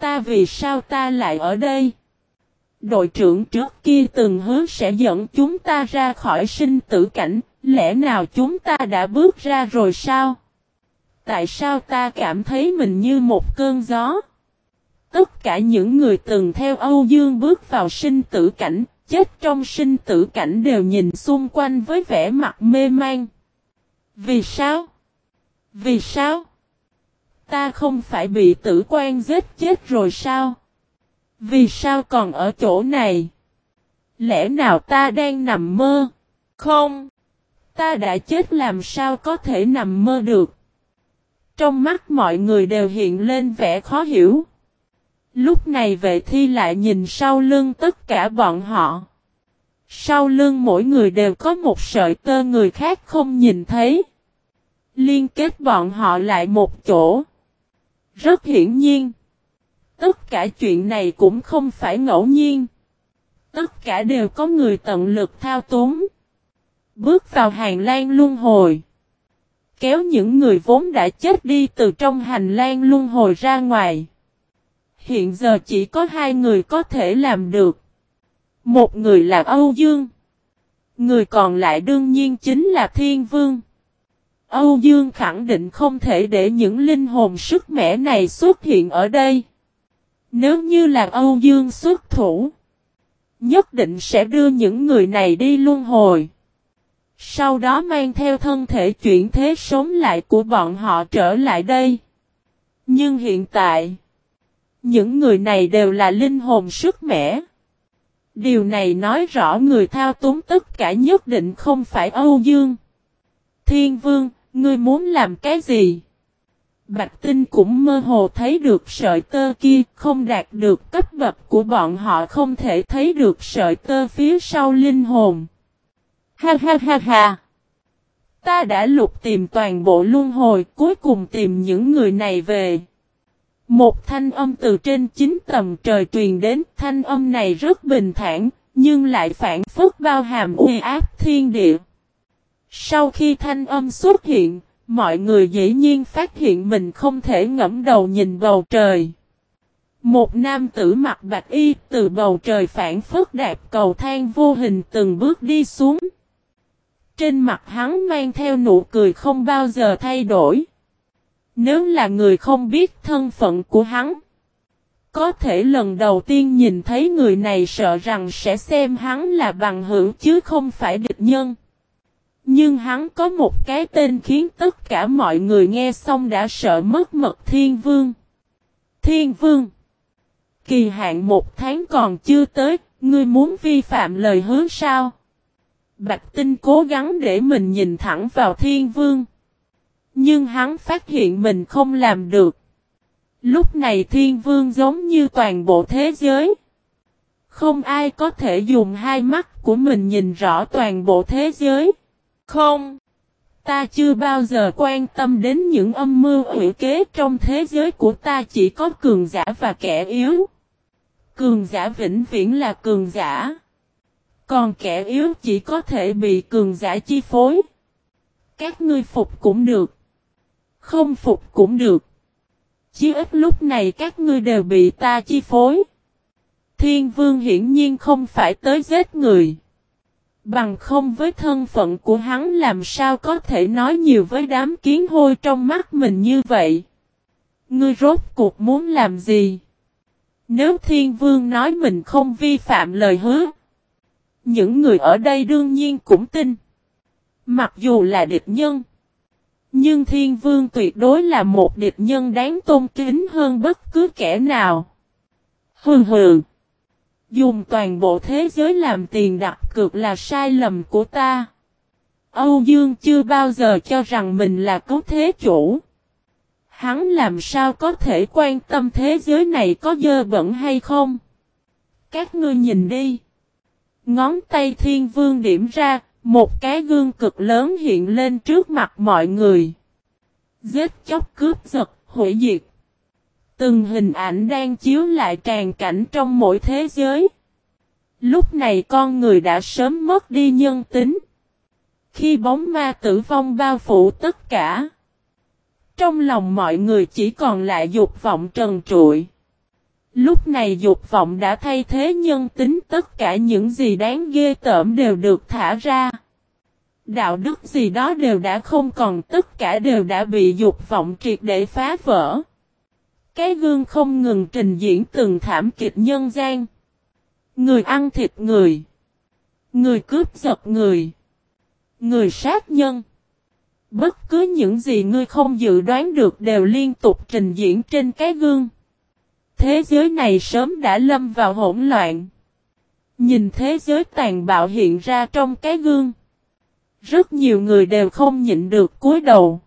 Ta vì sao ta lại ở đây? Đội trưởng trước kia từng hứa sẽ dẫn chúng ta ra khỏi sinh tử cảnh, lẽ nào chúng ta đã bước ra rồi sao? Tại sao ta cảm thấy mình như một cơn gió? Tất cả những người từng theo Âu Dương bước vào sinh tử cảnh, chết trong sinh tử cảnh đều nhìn xung quanh với vẻ mặt mê man. Vì sao? Vì sao? Ta không phải bị tử quan giết chết rồi sao? Vì sao còn ở chỗ này? Lẽ nào ta đang nằm mơ? Không! Ta đã chết làm sao có thể nằm mơ được? Trong mắt mọi người đều hiện lên vẻ khó hiểu. Lúc này vệ thi lại nhìn sau lưng tất cả bọn họ. Sau lưng mỗi người đều có một sợi tơ người khác không nhìn thấy. Liên kết bọn họ lại một chỗ. Rất hiển nhiên. Tất cả chuyện này cũng không phải ngẫu nhiên. Tất cả đều có người tận lực thao túng. Bước vào hàng lan luân hồi. Kéo những người vốn đã chết đi từ trong hành lang luân hồi ra ngoài. Hiện giờ chỉ có hai người có thể làm được. Một người là Âu Dương. Người còn lại đương nhiên chính là Thiên Vương. Âu Dương khẳng định không thể để những linh hồn sức mẻ này xuất hiện ở đây. Nếu như là Âu Dương xuất thủ, nhất định sẽ đưa những người này đi luân hồi. Sau đó mang theo thân thể chuyển thế sống lại của bọn họ trở lại đây. Nhưng hiện tại, những người này đều là linh hồn sức mẻ. Điều này nói rõ người thao túng tất cả nhất định không phải Âu Dương. Thiên Vương, ngươi muốn làm cái gì? Bạch Tinh cũng mơ hồ thấy được sợi tơ kia, không đạt được cấp bậc của bọn họ không thể thấy được sợi tơ phía sau linh hồn. Ha ha ha ha! Ta đã lục tìm toàn bộ luân hồi, cuối cùng tìm những người này về. Một thanh âm từ trên chín tầng trời truyền đến, thanh âm này rất bình thản, nhưng lại phản phất bao hàm uy áp thiên địa. Sau khi thanh âm xuất hiện, mọi người dễ nhiên phát hiện mình không thể ngẫm đầu nhìn bầu trời. Một nam tử mặc bạch y từ bầu trời phản phất đạp cầu thang vô hình từng bước đi xuống. Trên mặt hắn mang theo nụ cười không bao giờ thay đổi. Nếu là người không biết thân phận của hắn, có thể lần đầu tiên nhìn thấy người này sợ rằng sẽ xem hắn là bằng hữu chứ không phải địch nhân. Nhưng hắn có một cái tên khiến tất cả mọi người nghe xong đã sợ mất mật Thiên Vương. Thiên Vương Kỳ hạn một tháng còn chưa tới, ngươi muốn vi phạm lời hứa sao? Bạch Tinh cố gắng để mình nhìn thẳng vào Thiên Vương. Nhưng hắn phát hiện mình không làm được. Lúc này Thiên Vương giống như toàn bộ thế giới. Không ai có thể dùng hai mắt của mình nhìn rõ toàn bộ thế giới. Không. Ta chưa bao giờ quan tâm đến những âm mưu ủy kế trong thế giới của ta, chỉ có cường giả và kẻ yếu. Cường giả vĩnh viễn là cường giả. Còn kẻ yếu chỉ có thể bị cường giả chi phối. Các ngươi phục cũng được. Không phục cũng được. Chí ít lúc này các ngươi đều bị ta chi phối. Thiên vương hiển nhiên không phải tới giết người. Bằng không với thân phận của hắn làm sao có thể nói nhiều với đám kiến hôi trong mắt mình như vậy. Ngươi rốt cuộc muốn làm gì? Nếu thiên vương nói mình không vi phạm lời hứa. Những người ở đây đương nhiên cũng tin. Mặc dù là địch nhân. Nhưng thiên vương tuyệt đối là một địch nhân đáng tôn kính hơn bất cứ kẻ nào. Hừ hừ. Dùng toàn bộ thế giới làm tiền đặt cược là sai lầm của ta. Âu Dương chưa bao giờ cho rằng mình là cứu thế chủ. Hắn làm sao có thể quan tâm thế giới này có dơ bẩn hay không? Các ngươi nhìn đi. Ngón tay thiên vương điểm ra, một cái gương cực lớn hiện lên trước mặt mọi người. Giết chóc cướp giật, hủy diệt. Từng hình ảnh đang chiếu lại tràn cảnh trong mỗi thế giới. Lúc này con người đã sớm mất đi nhân tính. Khi bóng ma tử vong bao phủ tất cả. Trong lòng mọi người chỉ còn lại dục vọng trần trụi. Lúc này dục vọng đã thay thế nhân tính, tất cả những gì đáng ghê tởm đều được thả ra. Đạo đức gì đó đều đã không còn, tất cả đều đã bị dục vọng triệt để phá vỡ. Cái gương không ngừng trình diễn từng thảm kịch nhân gian. Người ăn thịt người. Người cướp giật người. Người sát nhân. Bất cứ những gì ngươi không dự đoán được đều liên tục trình diễn trên cái gương. Thế giới này sớm đã lâm vào hỗn loạn. Nhìn thế giới tàn bạo hiện ra trong cái gương. Rất nhiều người đều không nhịn được cúi đầu.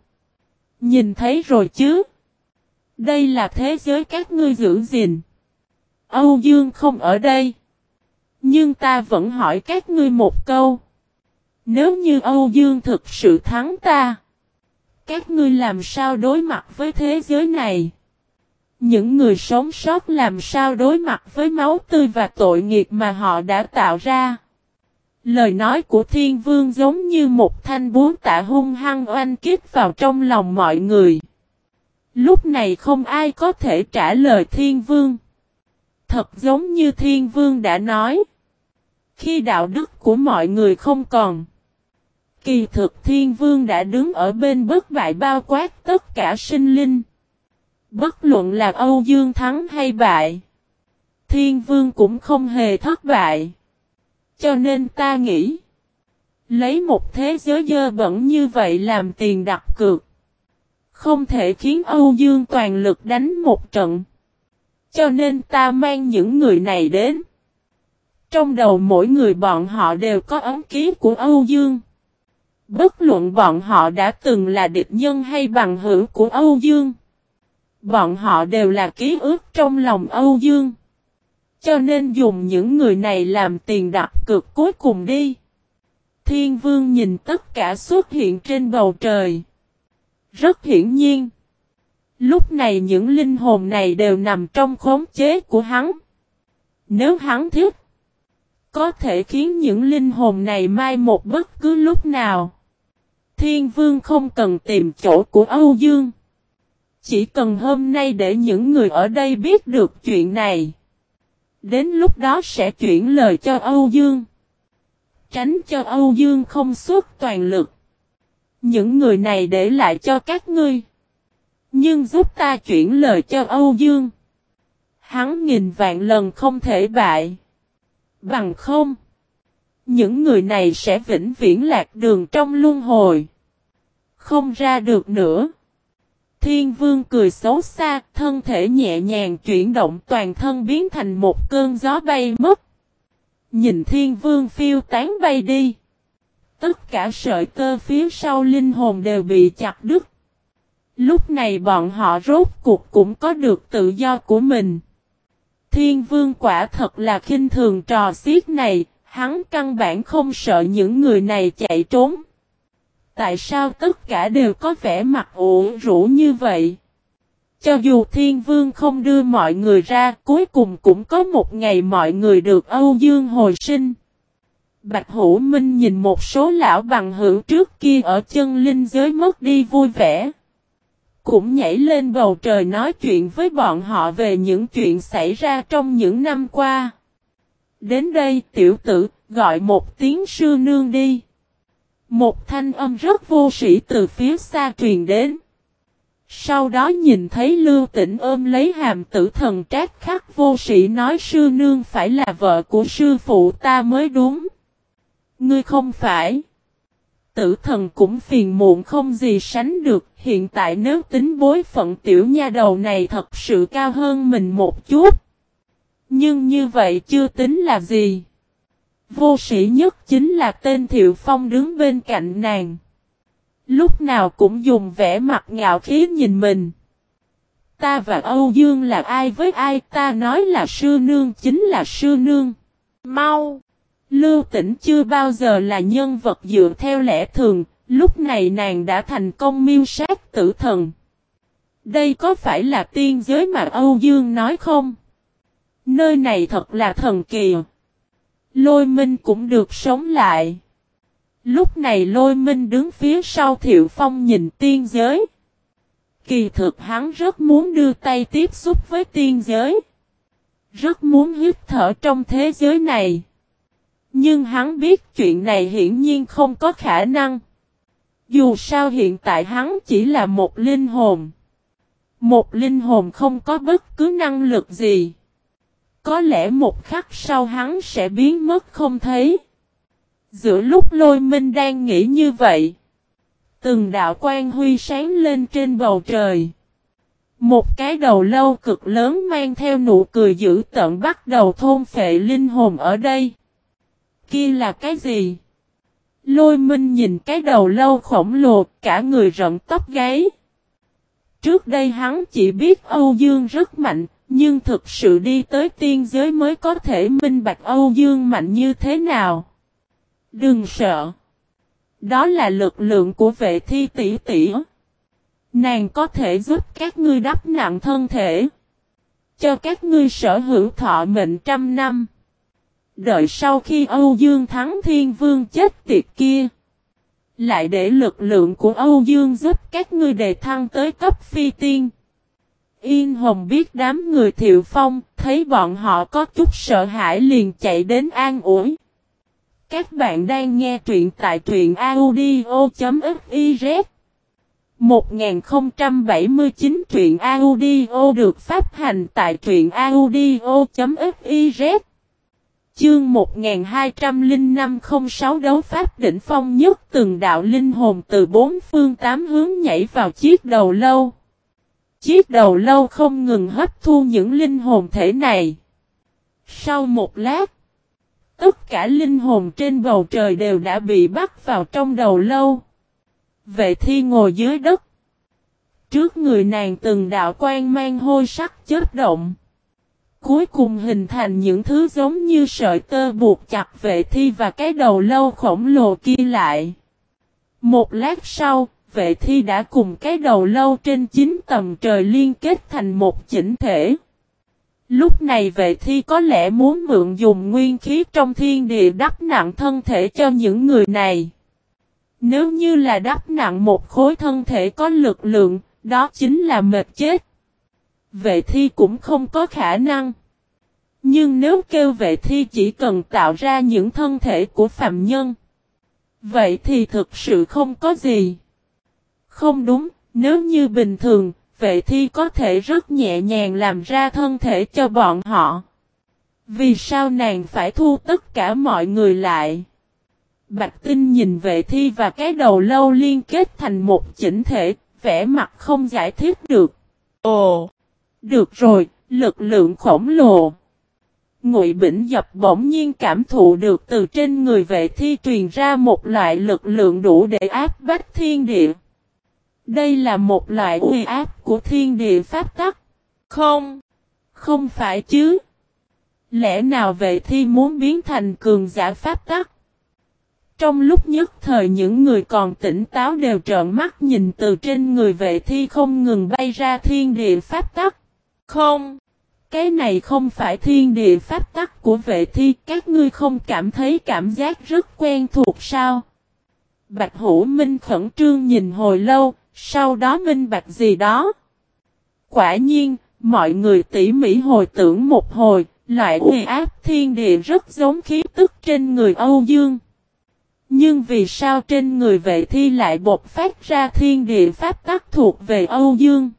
Nhìn thấy rồi chứ. Đây là thế giới các ngươi giữ gìn. Âu Dương không ở đây. Nhưng ta vẫn hỏi các ngươi một câu. Nếu như Âu Dương thực sự thắng ta. Các ngươi làm sao đối mặt với thế giới này? Những người sống sót làm sao đối mặt với máu tươi và tội nghiệp mà họ đã tạo ra? Lời nói của thiên vương giống như một thanh búa tạ hung hăng oanh kích vào trong lòng mọi người. Lúc này không ai có thể trả lời thiên vương. Thật giống như thiên vương đã nói. Khi đạo đức của mọi người không còn. Kỳ thực thiên vương đã đứng ở bên bất bại bao quát tất cả sinh linh. Bất luận là Âu Dương thắng hay bại. Thiên vương cũng không hề thất bại. Cho nên ta nghĩ. Lấy một thế giới dơ bẩn như vậy làm tiền đặt cược. Không thể khiến Âu Dương toàn lực đánh một trận. Cho nên ta mang những người này đến. Trong đầu mỗi người bọn họ đều có ấn ký của Âu Dương. Bất luận bọn họ đã từng là địch nhân hay bằng hữu của Âu Dương. Bọn họ đều là ký ức trong lòng Âu Dương. Cho nên dùng những người này làm tiền đặt cược cuối cùng đi. Thiên vương nhìn tất cả xuất hiện trên bầu trời. Rất hiển nhiên. Lúc này những linh hồn này đều nằm trong khống chế của hắn. Nếu hắn thích, có thể khiến những linh hồn này mai một bất cứ lúc nào. Thiên vương không cần tìm chỗ của Âu Dương. Chỉ cần hôm nay để những người ở đây biết được chuyện này. Đến lúc đó sẽ chuyển lời cho Âu Dương. Tránh cho Âu Dương không suốt toàn lực. Những người này để lại cho các ngươi. Nhưng giúp ta chuyển lời cho Âu Dương. Hắn nghìn vạn lần không thể bại. Bằng không. Những người này sẽ vĩnh viễn lạc đường trong luân hồi. Không ra được nữa. Thiên vương cười xấu xa, thân thể nhẹ nhàng chuyển động toàn thân biến thành một cơn gió bay mất. Nhìn thiên vương phiêu tán bay đi. Tất cả sợi cơ phía sau linh hồn đều bị chặt đứt. Lúc này bọn họ rốt cuộc cũng có được tự do của mình. Thiên vương quả thật là khinh thường trò xiết này, hắn căn bản không sợ những người này chạy trốn. Tại sao tất cả đều có vẻ mặt ủ rũ như vậy? Cho dù thiên vương không đưa mọi người ra, cuối cùng cũng có một ngày mọi người được Âu Dương hồi sinh. Bạch Hữu Minh nhìn một số lão bằng hữu trước kia ở chân linh giới mất đi vui vẻ. Cũng nhảy lên bầu trời nói chuyện với bọn họ về những chuyện xảy ra trong những năm qua. Đến đây tiểu tử, gọi một tiếng sư nương đi. Một thanh âm rất vô sĩ từ phía xa truyền đến. Sau đó nhìn thấy lưu tỉnh ôm lấy hàm tử thần trác khắc vô sĩ nói sư nương phải là vợ của sư phụ ta mới đúng. Ngươi không phải. Tử thần cũng phiền muộn không gì sánh được, hiện tại nếu tính bối phận tiểu nha đầu này thật sự cao hơn mình một chút. Nhưng như vậy chưa tính là gì. Vô sĩ nhất chính là tên Thiệu Phong đứng bên cạnh nàng. Lúc nào cũng dùng vẻ mặt ngạo khí nhìn mình. Ta và Âu Dương là ai với ai ta nói là sư nương chính là sư nương. Mau! Lưu tỉnh chưa bao giờ là nhân vật dựa theo lẽ thường, lúc này nàng đã thành công miêu sát tử thần. Đây có phải là tiên giới mà Âu Dương nói không? Nơi này thật là thần kỳ. Lôi minh cũng được sống lại. Lúc này lôi minh đứng phía sau thiệu phong nhìn tiên giới. Kỳ thực hắn rất muốn đưa tay tiếp xúc với tiên giới. Rất muốn hít thở trong thế giới này. Nhưng hắn biết chuyện này hiển nhiên không có khả năng. Dù sao hiện tại hắn chỉ là một linh hồn. Một linh hồn không có bất cứ năng lực gì. Có lẽ một khắc sau hắn sẽ biến mất không thấy. Giữa lúc lôi minh đang nghĩ như vậy. Từng đạo quan huy sáng lên trên bầu trời. Một cái đầu lâu cực lớn mang theo nụ cười dữ tận bắt đầu thôn phệ linh hồn ở đây. Kia là cái gì? Lôi minh nhìn cái đầu lâu khổng lồ cả người rộng tóc gáy. Trước đây hắn chỉ biết Âu Dương rất mạnh, nhưng thực sự đi tới tiên giới mới có thể minh bạch Âu Dương mạnh như thế nào. Đừng sợ. Đó là lực lượng của vệ thi tỷ tỷ. Nàng có thể giúp các ngươi đắp nặng thân thể. Cho các ngươi sở hữu thọ mệnh trăm năm. Đợi sau khi Âu Dương thắng thiên vương chết tiệt kia. Lại để lực lượng của Âu Dương giúp các ngươi đề thăng tới cấp phi tiên. Yên Hồng biết đám người thiệu phong, thấy bọn họ có chút sợ hãi liền chạy đến an ủi. Các bạn đang nghe truyện tại truyện audio.fiz 1079 truyện audio được phát hành tại truyện audio.fiz Chương 120506 đấu pháp đỉnh phong nhất từng đạo linh hồn từ bốn phương tám hướng nhảy vào chiếc đầu lâu. Chiếc đầu lâu không ngừng hấp thu những linh hồn thể này. Sau một lát, tất cả linh hồn trên bầu trời đều đã bị bắt vào trong đầu lâu. Vệ thi ngồi dưới đất. Trước người nàng từng đạo quan mang hôi sắc chết động. Cuối cùng hình thành những thứ giống như sợi tơ buộc chặt vệ thi và cái đầu lâu khổng lồ kia lại. Một lát sau, vệ thi đã cùng cái đầu lâu trên chín tầng trời liên kết thành một chỉnh thể. Lúc này vệ thi có lẽ muốn mượn dùng nguyên khí trong thiên địa đắp nặng thân thể cho những người này. Nếu như là đắp nặng một khối thân thể có lực lượng, đó chính là mệt chết. Vệ thi cũng không có khả năng. Nhưng nếu kêu vệ thi chỉ cần tạo ra những thân thể của phạm nhân. Vậy thì thực sự không có gì. Không đúng, nếu như bình thường, vệ thi có thể rất nhẹ nhàng làm ra thân thể cho bọn họ. Vì sao nàng phải thu tất cả mọi người lại? Bạch Tinh nhìn vệ thi và cái đầu lâu liên kết thành một chỉnh thể, vẻ mặt không giải thích được. Ồ, được rồi, lực lượng khổng lồ. Ngụy Bỉnh Dập bỗng nhiên cảm thụ được từ trên người vệ thi truyền ra một loại lực lượng đủ để áp bách thiên địa. Đây là một loại uy áp của thiên địa pháp tắc. Không, không phải chứ. Lẽ nào vệ thi muốn biến thành cường giả pháp tắc? Trong lúc nhất thời những người còn tỉnh táo đều trợn mắt nhìn từ trên người vệ thi không ngừng bay ra thiên địa pháp tắc. Không, cái này không phải thiên địa pháp tắc của vệ thi, các ngươi không cảm thấy cảm giác rất quen thuộc sao? Bạch Hữu Minh khẩn trương nhìn hồi lâu, sau đó minh bạch gì đó. Quả nhiên, mọi người tỉ mỉ hồi tưởng một hồi, loại uy áp thiên địa rất giống khí tức trên người Âu Dương. Nhưng vì sao trên người vệ thi lại bột phát ra thiên địa pháp tắc thuộc về Âu Dương?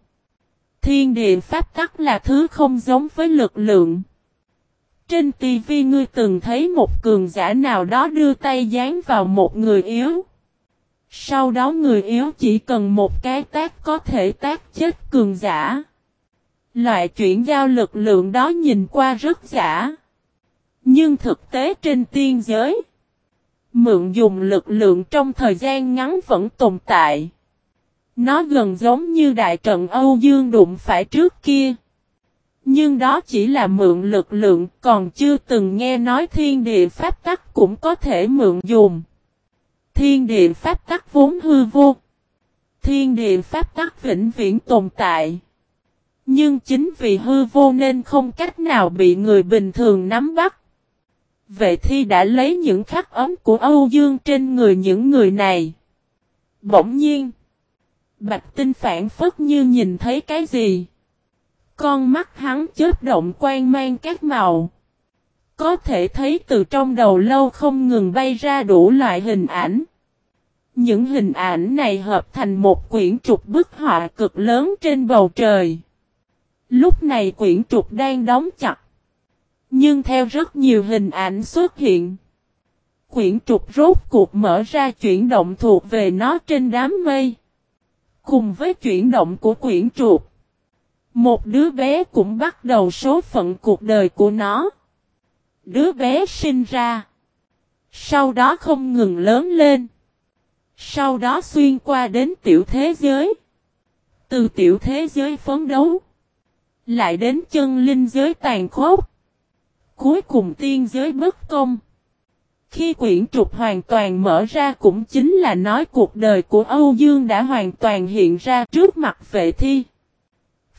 Thiên địa pháp tắc là thứ không giống với lực lượng. Trên TV ngươi từng thấy một cường giả nào đó đưa tay dán vào một người yếu. Sau đó người yếu chỉ cần một cái tác có thể tác chết cường giả. Loại chuyển giao lực lượng đó nhìn qua rất giả. Nhưng thực tế trên tiên giới, mượn dùng lực lượng trong thời gian ngắn vẫn tồn tại. Nó gần giống như đại trận Âu Dương đụng phải trước kia. Nhưng đó chỉ là mượn lực lượng, còn chưa từng nghe nói thiên địa pháp tắc cũng có thể mượn dùng. Thiên địa pháp tắc vốn hư vô. Thiên địa pháp tắc vĩnh viễn tồn tại. Nhưng chính vì hư vô nên không cách nào bị người bình thường nắm bắt. Vệ thi đã lấy những khắc ấm của Âu Dương trên người những người này. Bỗng nhiên. Bạch tinh phản phất như nhìn thấy cái gì. Con mắt hắn chớp động quang mang các màu. Có thể thấy từ trong đầu lâu không ngừng bay ra đủ loại hình ảnh. Những hình ảnh này hợp thành một quyển trục bức họa cực lớn trên bầu trời. Lúc này quyển trục đang đóng chặt. Nhưng theo rất nhiều hình ảnh xuất hiện. Quyển trục rốt cuộc mở ra chuyển động thuộc về nó trên đám mây. Cùng với chuyển động của quyển trục. Một đứa bé cũng bắt đầu số phận cuộc đời của nó. Đứa bé sinh ra. Sau đó không ngừng lớn lên. Sau đó xuyên qua đến tiểu thế giới. Từ tiểu thế giới phấn đấu. Lại đến chân linh giới tàn khốc. Cuối cùng tiên giới bất công. Khi quyển trục hoàn toàn mở ra cũng chính là nói cuộc đời của Âu Dương đã hoàn toàn hiện ra trước mặt vệ thi.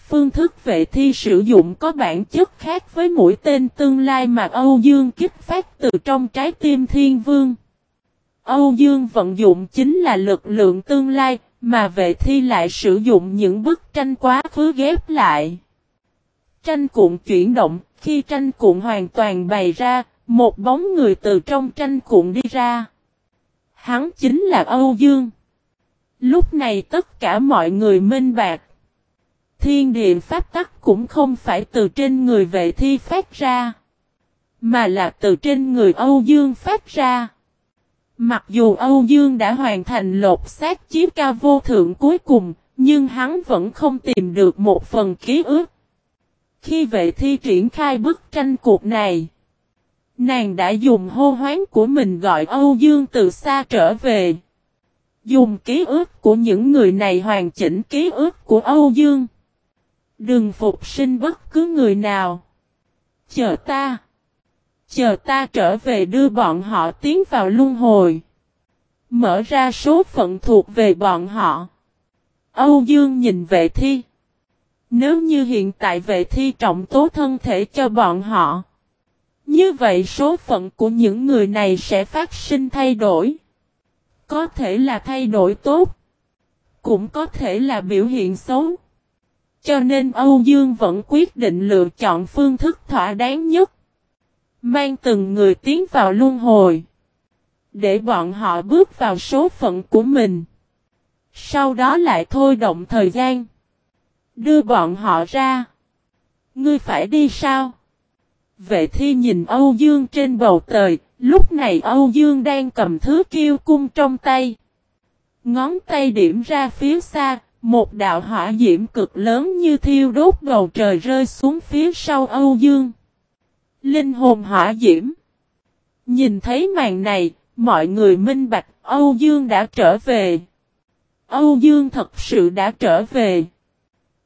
Phương thức vệ thi sử dụng có bản chất khác với mũi tên tương lai mà Âu Dương kích phát từ trong trái tim thiên vương. Âu Dương vận dụng chính là lực lượng tương lai, mà vệ thi lại sử dụng những bức tranh quá khứ ghép lại. Tranh cuộn chuyển động, khi tranh cuộn hoàn toàn bày ra, một bóng người từ trong tranh cuộn đi ra. Hắn chính là Âu Dương. Lúc này tất cả mọi người minh bạc. Thiên địa pháp tắc cũng không phải từ trên người vệ thi phát ra. Mà là từ trên người Âu Dương phát ra. Mặc dù Âu Dương đã hoàn thành lột xác chiếc ca vô thượng cuối cùng, nhưng hắn vẫn không tìm được một phần ký ức. Khi vệ thi triển khai bức tranh cuộc này, nàng đã dùng hô hoán của mình gọi Âu Dương từ xa trở về. Dùng ký ức của những người này hoàn chỉnh ký ức của Âu Dương. Đừng phục sinh bất cứ người nào. Chờ ta. Chờ ta trở về đưa bọn họ tiến vào luân hồi. Mở ra số phận thuộc về bọn họ. Âu Dương nhìn vệ thi. Nếu như hiện tại vệ thi trọng tố thân thể cho bọn họ. Như vậy số phận của những người này sẽ phát sinh thay đổi. Có thể là thay đổi tốt. Cũng có thể là biểu hiện xấu. Cho nên Âu Dương vẫn quyết định lựa chọn phương thức thỏa đáng nhất. Mang từng người tiến vào luân hồi. Để bọn họ bước vào số phận của mình. Sau đó lại thôi động thời gian. Đưa bọn họ ra. Ngươi phải đi sao? Vệ thi nhìn Âu Dương trên bầu trời. Lúc này Âu Dương đang cầm thứ kiêu cung trong tay. Ngón tay điểm ra phía xa. Một đạo hỏa diễm cực lớn như thiêu đốt bầu trời rơi xuống phía sau Âu Dương. Linh hồn hỏa diễm. Nhìn thấy màn này, mọi người minh bạch Âu Dương đã trở về. Âu Dương thật sự đã trở về.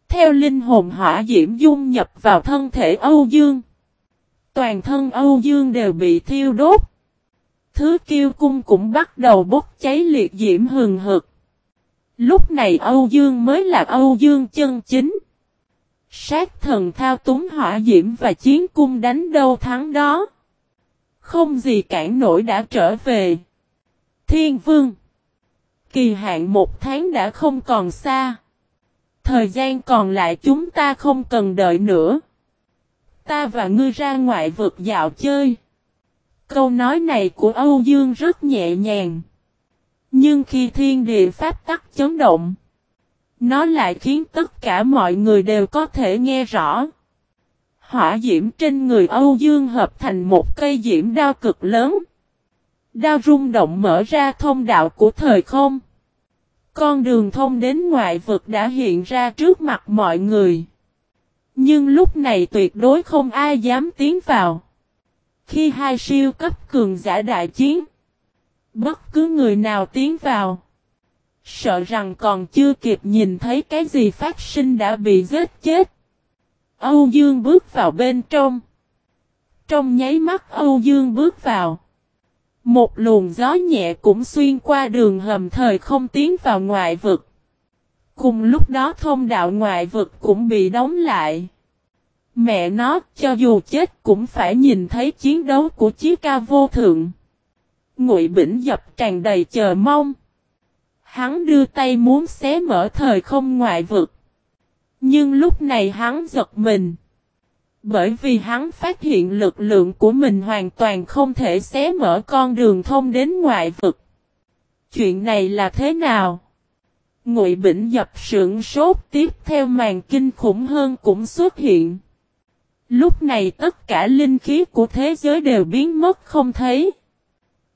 Theo linh hồn hỏa diễm dung nhập vào thân thể Âu Dương. Toàn thân Âu Dương đều bị thiêu đốt. Thứ kiêu cung cũng bắt đầu bốc cháy liệt diễm hừng hực. Lúc này Âu Dương mới là Âu Dương chân chính. Sát thần thao túng hỏa diễm và chiến cung đánh đâu thắng đó. Không gì cản nổi đã trở về. Thiên vương. Kỳ hạn một tháng đã không còn xa. Thời gian còn lại chúng ta không cần đợi nữa. Ta và ngươi ra ngoại vực dạo chơi. Câu nói này của Âu Dương rất nhẹ nhàng. Nhưng khi thiên địa pháp tắc chấn động. Nó lại khiến tất cả mọi người đều có thể nghe rõ. Hỏa diễm trên người Âu Dương hợp thành một cây diễm đao cực lớn. Đao rung động mở ra thông đạo của thời không. Con đường thông đến ngoại vực đã hiện ra trước mặt mọi người. Nhưng lúc này tuyệt đối không ai dám tiến vào. Khi hai siêu cấp cường giả đại chiến, bất cứ người nào tiến vào, sợ rằng còn chưa kịp nhìn thấy cái gì phát sinh đã bị giết chết. Âu Dương bước vào bên trong. Trong nháy mắt Âu Dương bước vào. Một luồng gió nhẹ cũng xuyên qua đường hầm thời không tiến vào ngoại vực. Cùng lúc đó thông đạo ngoại vực cũng bị đóng lại. Mẹ nó, cho dù chết cũng phải nhìn thấy chiến đấu của chiếc ca vô thượng. Ngụy Bỉnh dập tràn đầy chờ mong. Hắn đưa tay muốn xé mở thời không ngoại vực. Nhưng lúc này hắn giật mình. Bởi vì hắn phát hiện lực lượng của mình hoàn toàn không thể xé mở con đường thông đến ngoại vực. Chuyện này là thế nào? Ngụy Bỉnh dập sưởng sốt, tiếp theo màn kinh khủng hơn cũng xuất hiện. Lúc này tất cả linh khí của thế giới đều biến mất không thấy.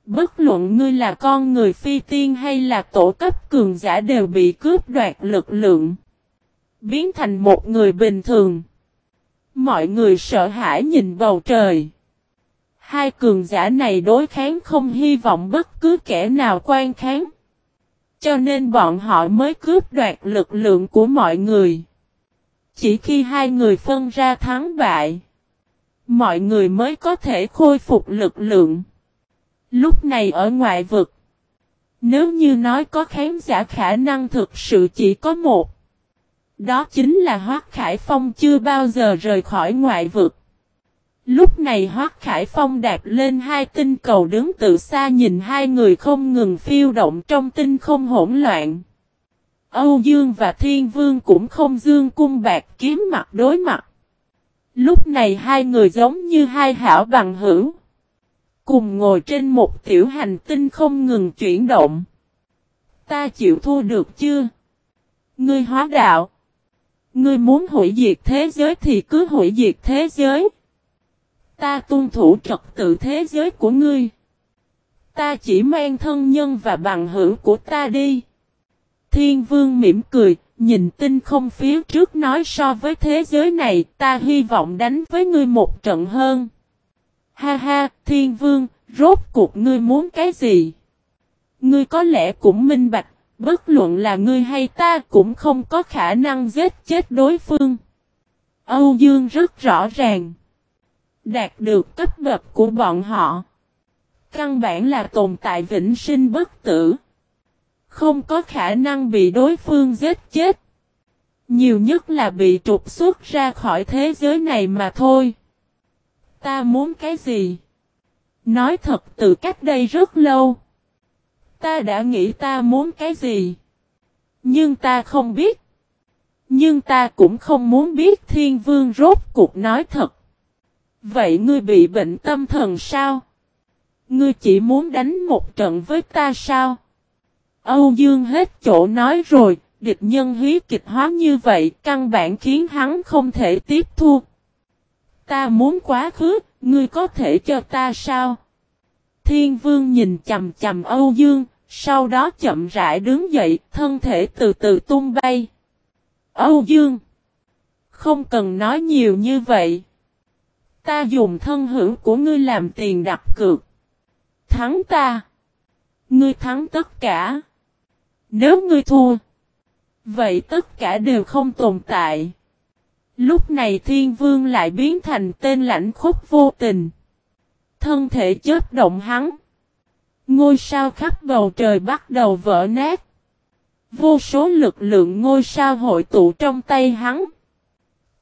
Bất luận ngươi là con người phi tiên hay là tổ cấp cường giả đều bị cướp đoạt lực lượng. Biến thành một người bình thường. Mọi người sợ hãi nhìn bầu trời. Hai cường giả này đối kháng không hy vọng bất cứ kẻ nào quan kháng. Cho nên bọn họ mới cướp đoạt lực lượng của mọi người. Chỉ khi hai người phân ra thắng bại, mọi người mới có thể khôi phục lực lượng. Lúc này ở ngoại vực, nếu như nói có khán giả khả năng thực sự chỉ có một, đó chính là Hoác Khải Phong chưa bao giờ rời khỏi ngoại vực. Lúc này Hoác Khải Phong đạp lên hai tinh cầu đứng từ xa nhìn hai người không ngừng phiêu động trong tinh không hỗn loạn. Âu Dương và Thiên Vương cũng không dương cung bạc kiếm mặt đối mặt. Lúc này hai người giống như hai hảo bằng hữu. Cùng ngồi trên một tiểu hành tinh không ngừng chuyển động. Ta chịu thua được chưa? Ngươi hóa đạo. Ngươi muốn hủy diệt thế giới thì cứ hủy diệt thế giới. Ta tuân thủ trật tự thế giới của ngươi. Ta chỉ mang thân nhân và bằng hữu của ta đi. Thiên vương mỉm cười, nhìn tinh không phía trước nói so với thế giới này ta hy vọng đánh với ngươi một trận hơn. Ha ha, thiên vương, rốt cuộc ngươi muốn cái gì? Ngươi có lẽ cũng minh bạch, bất luận là ngươi hay ta cũng không có khả năng giết chết đối phương. Âu Dương rất rõ ràng. Đạt được cấp bậc của bọn họ. Căn bản là tồn tại vĩnh sinh bất tử. Không có khả năng bị đối phương giết chết. Nhiều nhất là bị trục xuất ra khỏi thế giới này mà thôi. Ta muốn cái gì? Nói thật từ cách đây rất lâu. Ta đã nghĩ ta muốn cái gì? Nhưng ta không biết. Nhưng ta cũng không muốn biết thiên vương rốt cuộc nói thật. Vậy ngươi bị bệnh tâm thần sao? Ngươi chỉ muốn đánh một trận với ta sao? Âu Dương hết chỗ nói rồi, địch nhân hí kịch hóa như vậy căn bản khiến hắn không thể tiếp thu. Ta muốn quá khứ, ngươi có thể cho ta sao? Thiên vương nhìn chầm chầm Âu Dương, sau đó chậm rãi đứng dậy, thân thể từ từ tung bay. Âu Dương! Không cần nói nhiều như vậy. Ta dùng thân hữu của ngươi làm tiền đặt cược. Thắng ta. Ngươi thắng tất cả. Nếu ngươi thua. Vậy tất cả đều không tồn tại. Lúc này thiên vương lại biến thành tên lãnh khúc vô tình. Thân thể chết động hắn. Ngôi sao khắp bầu trời bắt đầu vỡ nát. Vô số lực lượng ngôi sao hội tụ trong tay hắn.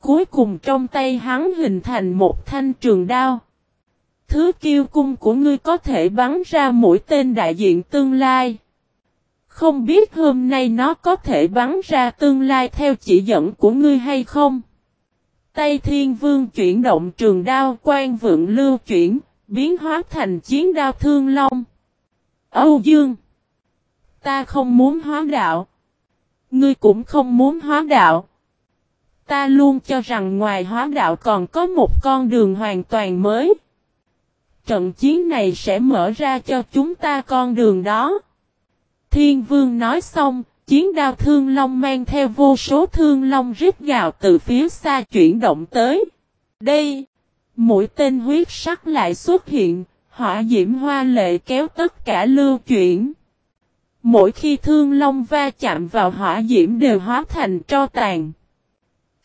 Cuối cùng trong tay hắn hình thành một thanh trường đao. Thứ kiêu cung của ngươi có thể bắn ra mũi tên đại diện tương lai. Không biết hôm nay nó có thể bắn ra tương lai theo chỉ dẫn của ngươi hay không? Tây Thiên Vương chuyển động trường đao quan vượng lưu chuyển, biến hóa thành chiến đao thương long. Âu Dương! Ta không muốn hóa đạo. Ngươi cũng không muốn hóa đạo. Ta luôn cho rằng ngoài hóa đạo còn có một con đường hoàn toàn mới. Trận chiến này sẽ mở ra cho chúng ta con đường đó. Thiên vương nói xong, chiến đao thương long mang theo vô số thương long rít gào từ phía xa chuyển động tới. Đây, mũi tên huyết sắc lại xuất hiện, hỏa diễm hoa lệ kéo tất cả lưu chuyển. Mỗi khi thương long va chạm vào hỏa diễm đều hóa thành tro tàn.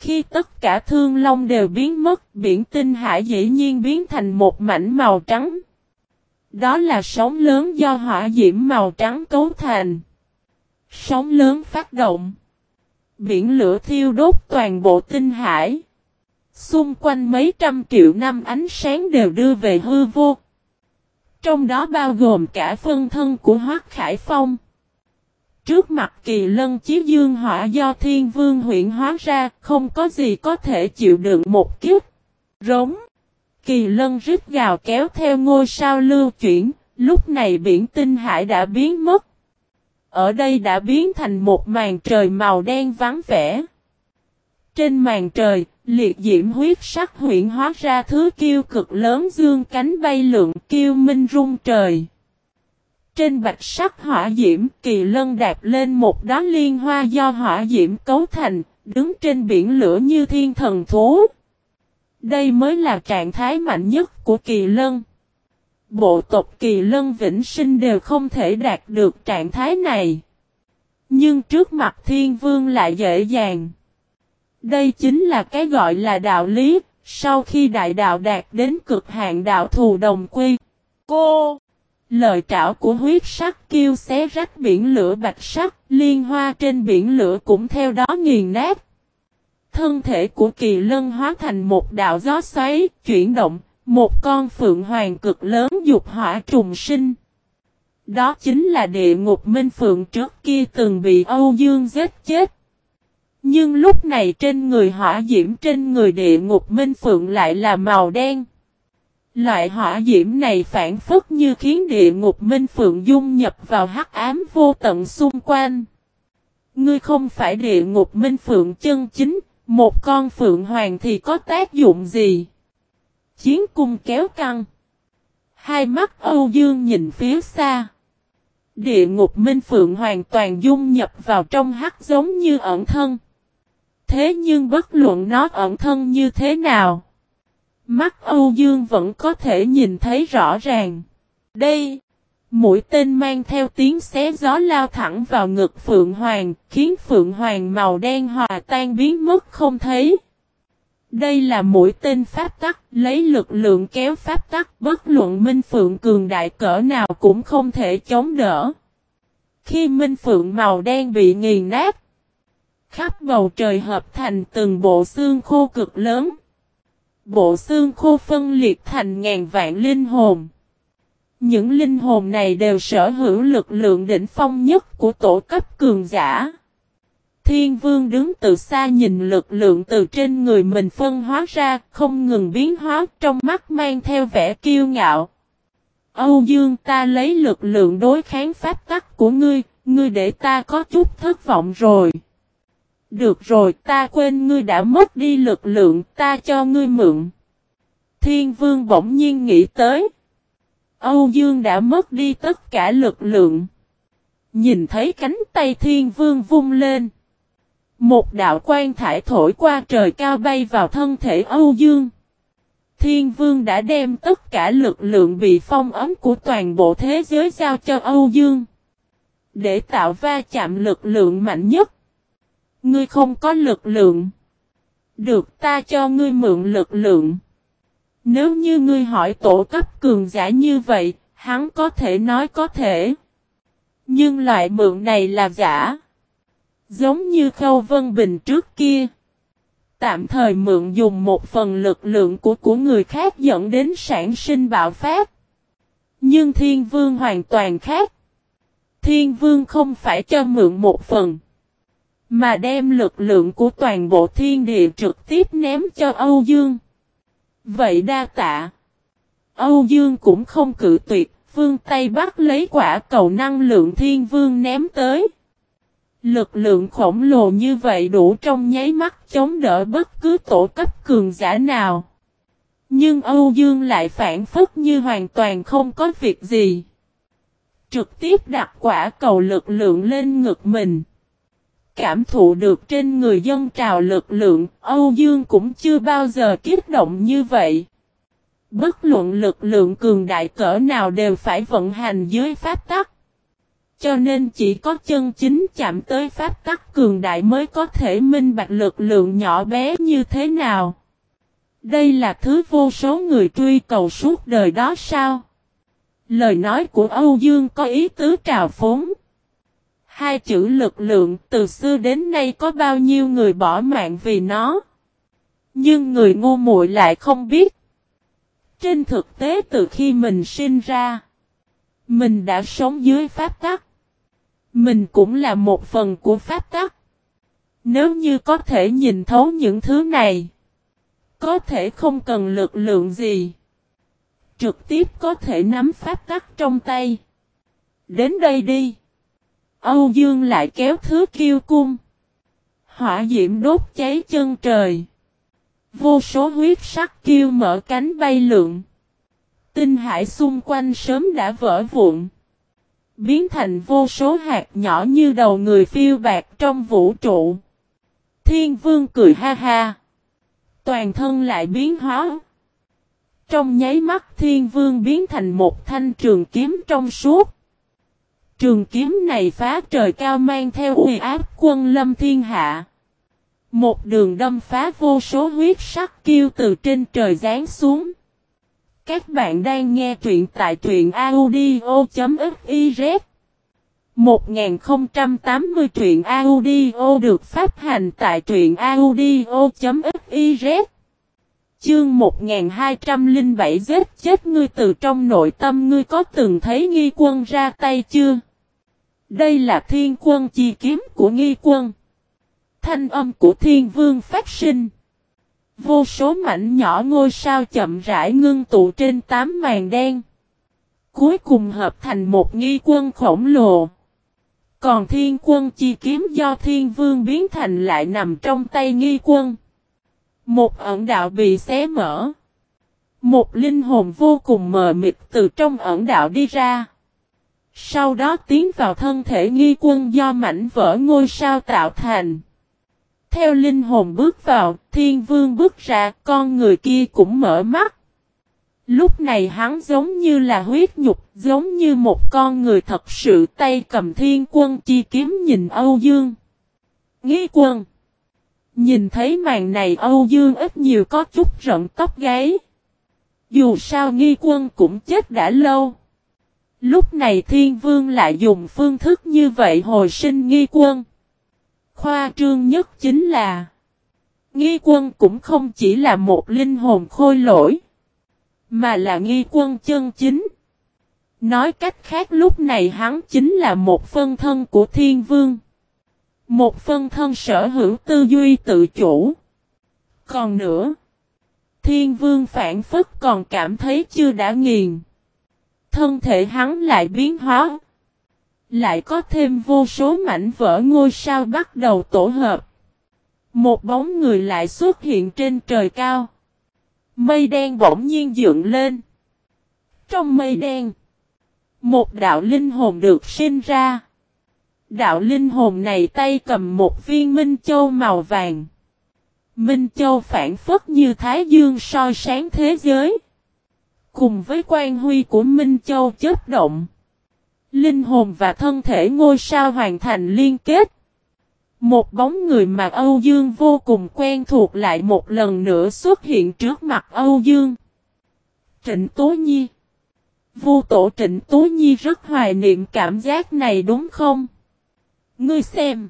Khi tất cả thương long đều biến mất, biển tinh hải dĩ nhiên biến thành một mảnh màu trắng. Đó là sóng lớn do hỏa diễm màu trắng cấu thành. Sóng lớn phát động. Biển lửa thiêu đốt toàn bộ tinh hải. Xung quanh mấy trăm triệu năm ánh sáng đều đưa về hư vô. Trong đó bao gồm cả phân thân của Hoác Khải Phong. Trước mặt kỳ lân chí dương hỏa do thiên vương huyện hóa ra, không có gì có thể chịu đựng một kiếp. Rống. Kỳ lân rít gào kéo theo ngôi sao lưu chuyển, lúc này biển tinh hải đã biến mất. Ở đây đã biến thành một màn trời màu đen vắng vẻ. Trên màn trời, liệt diễm huyết sắc huyện hóa ra thứ kiêu cực lớn dương cánh bay lượn kiêu minh rung trời. Trên bạch sắc hỏa diễm, kỳ lân đạp lên một đá liên hoa do hỏa diễm cấu thành, đứng trên biển lửa như thiên thần thú. Đây mới là trạng thái mạnh nhất của kỳ lân. Bộ tộc kỳ lân vĩnh sinh đều không thể đạt được trạng thái này. Nhưng trước mặt thiên vương lại dễ dàng. Đây chính là cái gọi là đạo lý, sau khi đại đạo đạt đến cực hạn đạo thù đồng quy. Cô! Lời trảo của huyết sắc kêu xé rách biển lửa bạch sắc, liên hoa trên biển lửa cũng theo đó nghiền nát. Thân thể của kỳ lân hóa thành một đạo gió xoáy, chuyển động, một con phượng hoàng cực lớn dục hỏa trùng sinh. Đó chính là địa ngục minh phượng trước kia từng bị Âu Dương giết chết. Nhưng lúc này trên người hỏa diễm trên người địa ngục minh phượng lại là màu đen. Loại hỏa diễm này phản phất như khiến địa ngục minh phượng dung nhập vào hắc ám vô tận xung quanh. Ngươi không phải địa ngục minh phượng chân chính, một con phượng hoàng thì có tác dụng gì? Chiến cung kéo căng. Hai mắt Âu Dương nhìn phía xa. Địa ngục minh phượng hoàn toàn dung nhập vào trong hắc giống như ẩn thân. Thế nhưng bất luận nó ẩn thân như thế nào. Mắt Âu Dương vẫn có thể nhìn thấy rõ ràng. Đây, mũi tên mang theo tiếng xé gió lao thẳng vào ngực Phượng Hoàng, khiến Phượng Hoàng màu đen hòa tan biến mất không thấy. Đây là mũi tên pháp tắc, lấy lực lượng kéo pháp tắc, bất luận Minh Phượng cường đại cỡ nào cũng không thể chống đỡ. Khi Minh Phượng màu đen bị nghiền nát, khắp bầu trời hợp thành từng bộ xương khô cực lớn. Bộ xương khô phân liệt thành ngàn vạn linh hồn. Những linh hồn này đều sở hữu lực lượng đỉnh phong nhất của tổ cấp cường giả. Thiên vương đứng từ xa nhìn lực lượng từ trên người mình phân hóa ra, không ngừng biến hóa trong mắt mang theo vẻ kiêu ngạo. Âu Dương ta lấy lực lượng đối kháng pháp tắc của ngươi, ngươi để ta có chút thất vọng rồi. Được rồi, ta quên ngươi đã mất đi lực lượng, ta cho ngươi mượn. Thiên vương bỗng nhiên nghĩ tới. Âu Dương đã mất đi tất cả lực lượng. Nhìn thấy cánh tay thiên vương vung lên. Một đạo quan thải thổi qua trời cao bay vào thân thể Âu Dương. Thiên vương đã đem tất cả lực lượng bị phong ấm của toàn bộ thế giới giao cho Âu Dương. Để tạo va chạm lực lượng mạnh nhất. Ngươi không có lực lượng. Được ta cho ngươi mượn lực lượng. Nếu như ngươi hỏi tổ cấp cường giả như vậy, hắn có thể nói có thể. Nhưng loại mượn này là giả. Giống như Khâu Vân Bình trước kia. Tạm thời mượn dùng một phần lực lượng của của người khác dẫn đến sản sinh bạo phát. Nhưng Thiên Vương hoàn toàn khác. Thiên Vương không phải cho mượn một phần. Mà đem lực lượng của toàn bộ thiên địa trực tiếp ném cho Âu Dương. Vậy đa tạ. Âu Dương cũng không cự tuyệt, vương tay bắt lấy quả cầu năng lượng thiên vương ném tới. Lực lượng khổng lồ như vậy đủ trong nháy mắt chống đỡ bất cứ tổ cấp cường giả nào. Nhưng Âu Dương lại phản phất như hoàn toàn không có việc gì. Trực tiếp đặt quả cầu lực lượng lên ngực mình. Cảm thụ được trên người dân trào lực lượng, Âu Dương cũng chưa bao giờ kích động như vậy. Bất luận lực lượng cường đại cỡ nào đều phải vận hành dưới pháp tắc. Cho nên chỉ có chân chính chạm tới pháp tắc cường đại mới có thể minh bạch lực lượng nhỏ bé như thế nào. Đây là thứ vô số người truy cầu suốt đời đó sao? Lời nói của Âu Dương có ý tứ trào phúng. Hai chữ lực lượng từ xưa đến nay có bao nhiêu người bỏ mạng vì nó. Nhưng người ngu muội lại không biết. Trên thực tế từ khi mình sinh ra, mình đã sống dưới pháp tắc. Mình cũng là một phần của pháp tắc. Nếu như có thể nhìn thấu những thứ này, có thể không cần lực lượng gì. Trực tiếp có thể nắm pháp tắc trong tay. Đến đây đi. Âu Dương lại kéo thứ kiêu cung. Hỏa diễm đốt cháy chân trời. Vô số huyết sắc kiêu mở cánh bay lượn. Tinh hải xung quanh sớm đã vỡ vụn. Biến thành vô số hạt nhỏ như đầu người phiêu bạc trong vũ trụ. Thiên vương cười ha ha. Toàn thân lại biến hóa. Trong nháy mắt thiên vương biến thành một thanh trường kiếm trong suốt. Trường kiếm này phá trời cao mang theo uy áp quân lâm thiên hạ. Một đường đâm phá vô số huyết sắc kiêu từ trên trời giáng xuống. Các bạn đang nghe truyện tại truyện audio.fiz 1080 truyện audio được phát hành tại truyện audio.fiz Chương 1207 giết chết ngươi từ trong nội tâm ngươi có từng thấy nghi quân ra tay chưa? Đây là thiên quân chi kiếm của nghi quân. Thanh âm của thiên vương phát sinh. Vô số mảnh nhỏ ngôi sao chậm rãi ngưng tụ trên tám màn đen. Cuối cùng hợp thành một nghi quân khổng lồ. Còn thiên quân chi kiếm do thiên vương biến thành lại nằm trong tay nghi quân. Một ẩn đạo bị xé mở. Một linh hồn vô cùng mờ mịt từ trong ẩn đạo đi ra. Sau đó tiến vào thân thể nghi quân do mảnh vỡ ngôi sao tạo thành. Theo linh hồn bước vào, thiên vương bước ra, con người kia cũng mở mắt. Lúc này hắn giống như là huyết nhục, giống như một con người thật sự tay cầm thiên quân chi kiếm nhìn Âu Dương. Nghi quân. Nhìn thấy màn này Âu Dương ít nhiều có chút rận tóc gáy. Dù sao nghi quân cũng chết đã lâu. Lúc này thiên vương lại dùng phương thức như vậy hồi sinh nghi quân. Khoa trương nhất chính là, Nghi quân cũng không chỉ là một linh hồn khôi lỗi, Mà là nghi quân chân chính Nói cách khác lúc này hắn chính là một phân thân của thiên vương một phân thân sở hữu tư duy tự chủ Còn nữa Thiên vương phản phức còn cảm thấy chưa đã nghiền Thân thể hắn lại biến hóa lại có thêm vô số mảnh vỡ ngôi sao bắt đầu tổ hợp. Một bóng người lại xuất hiện trên trời cao. Mây đen bỗng nhiên dựng lên. Trong mây đen, một đạo linh hồn được sinh ra. Đạo linh hồn này tay cầm một viên minh châu màu vàng. Minh châu phản phất như thái dương soi sáng thế giới. Cùng với quan huy của Minh Châu chớp động. Linh hồn và thân thể ngôi sao hoàn thành liên kết. Một bóng người mà Âu Dương vô cùng quen thuộc lại một lần nữa xuất hiện trước mặt Âu Dương. Trịnh Tố Nhi Vô tổ Trịnh Tố Nhi rất hoài niệm cảm giác này đúng không? Ngươi xem.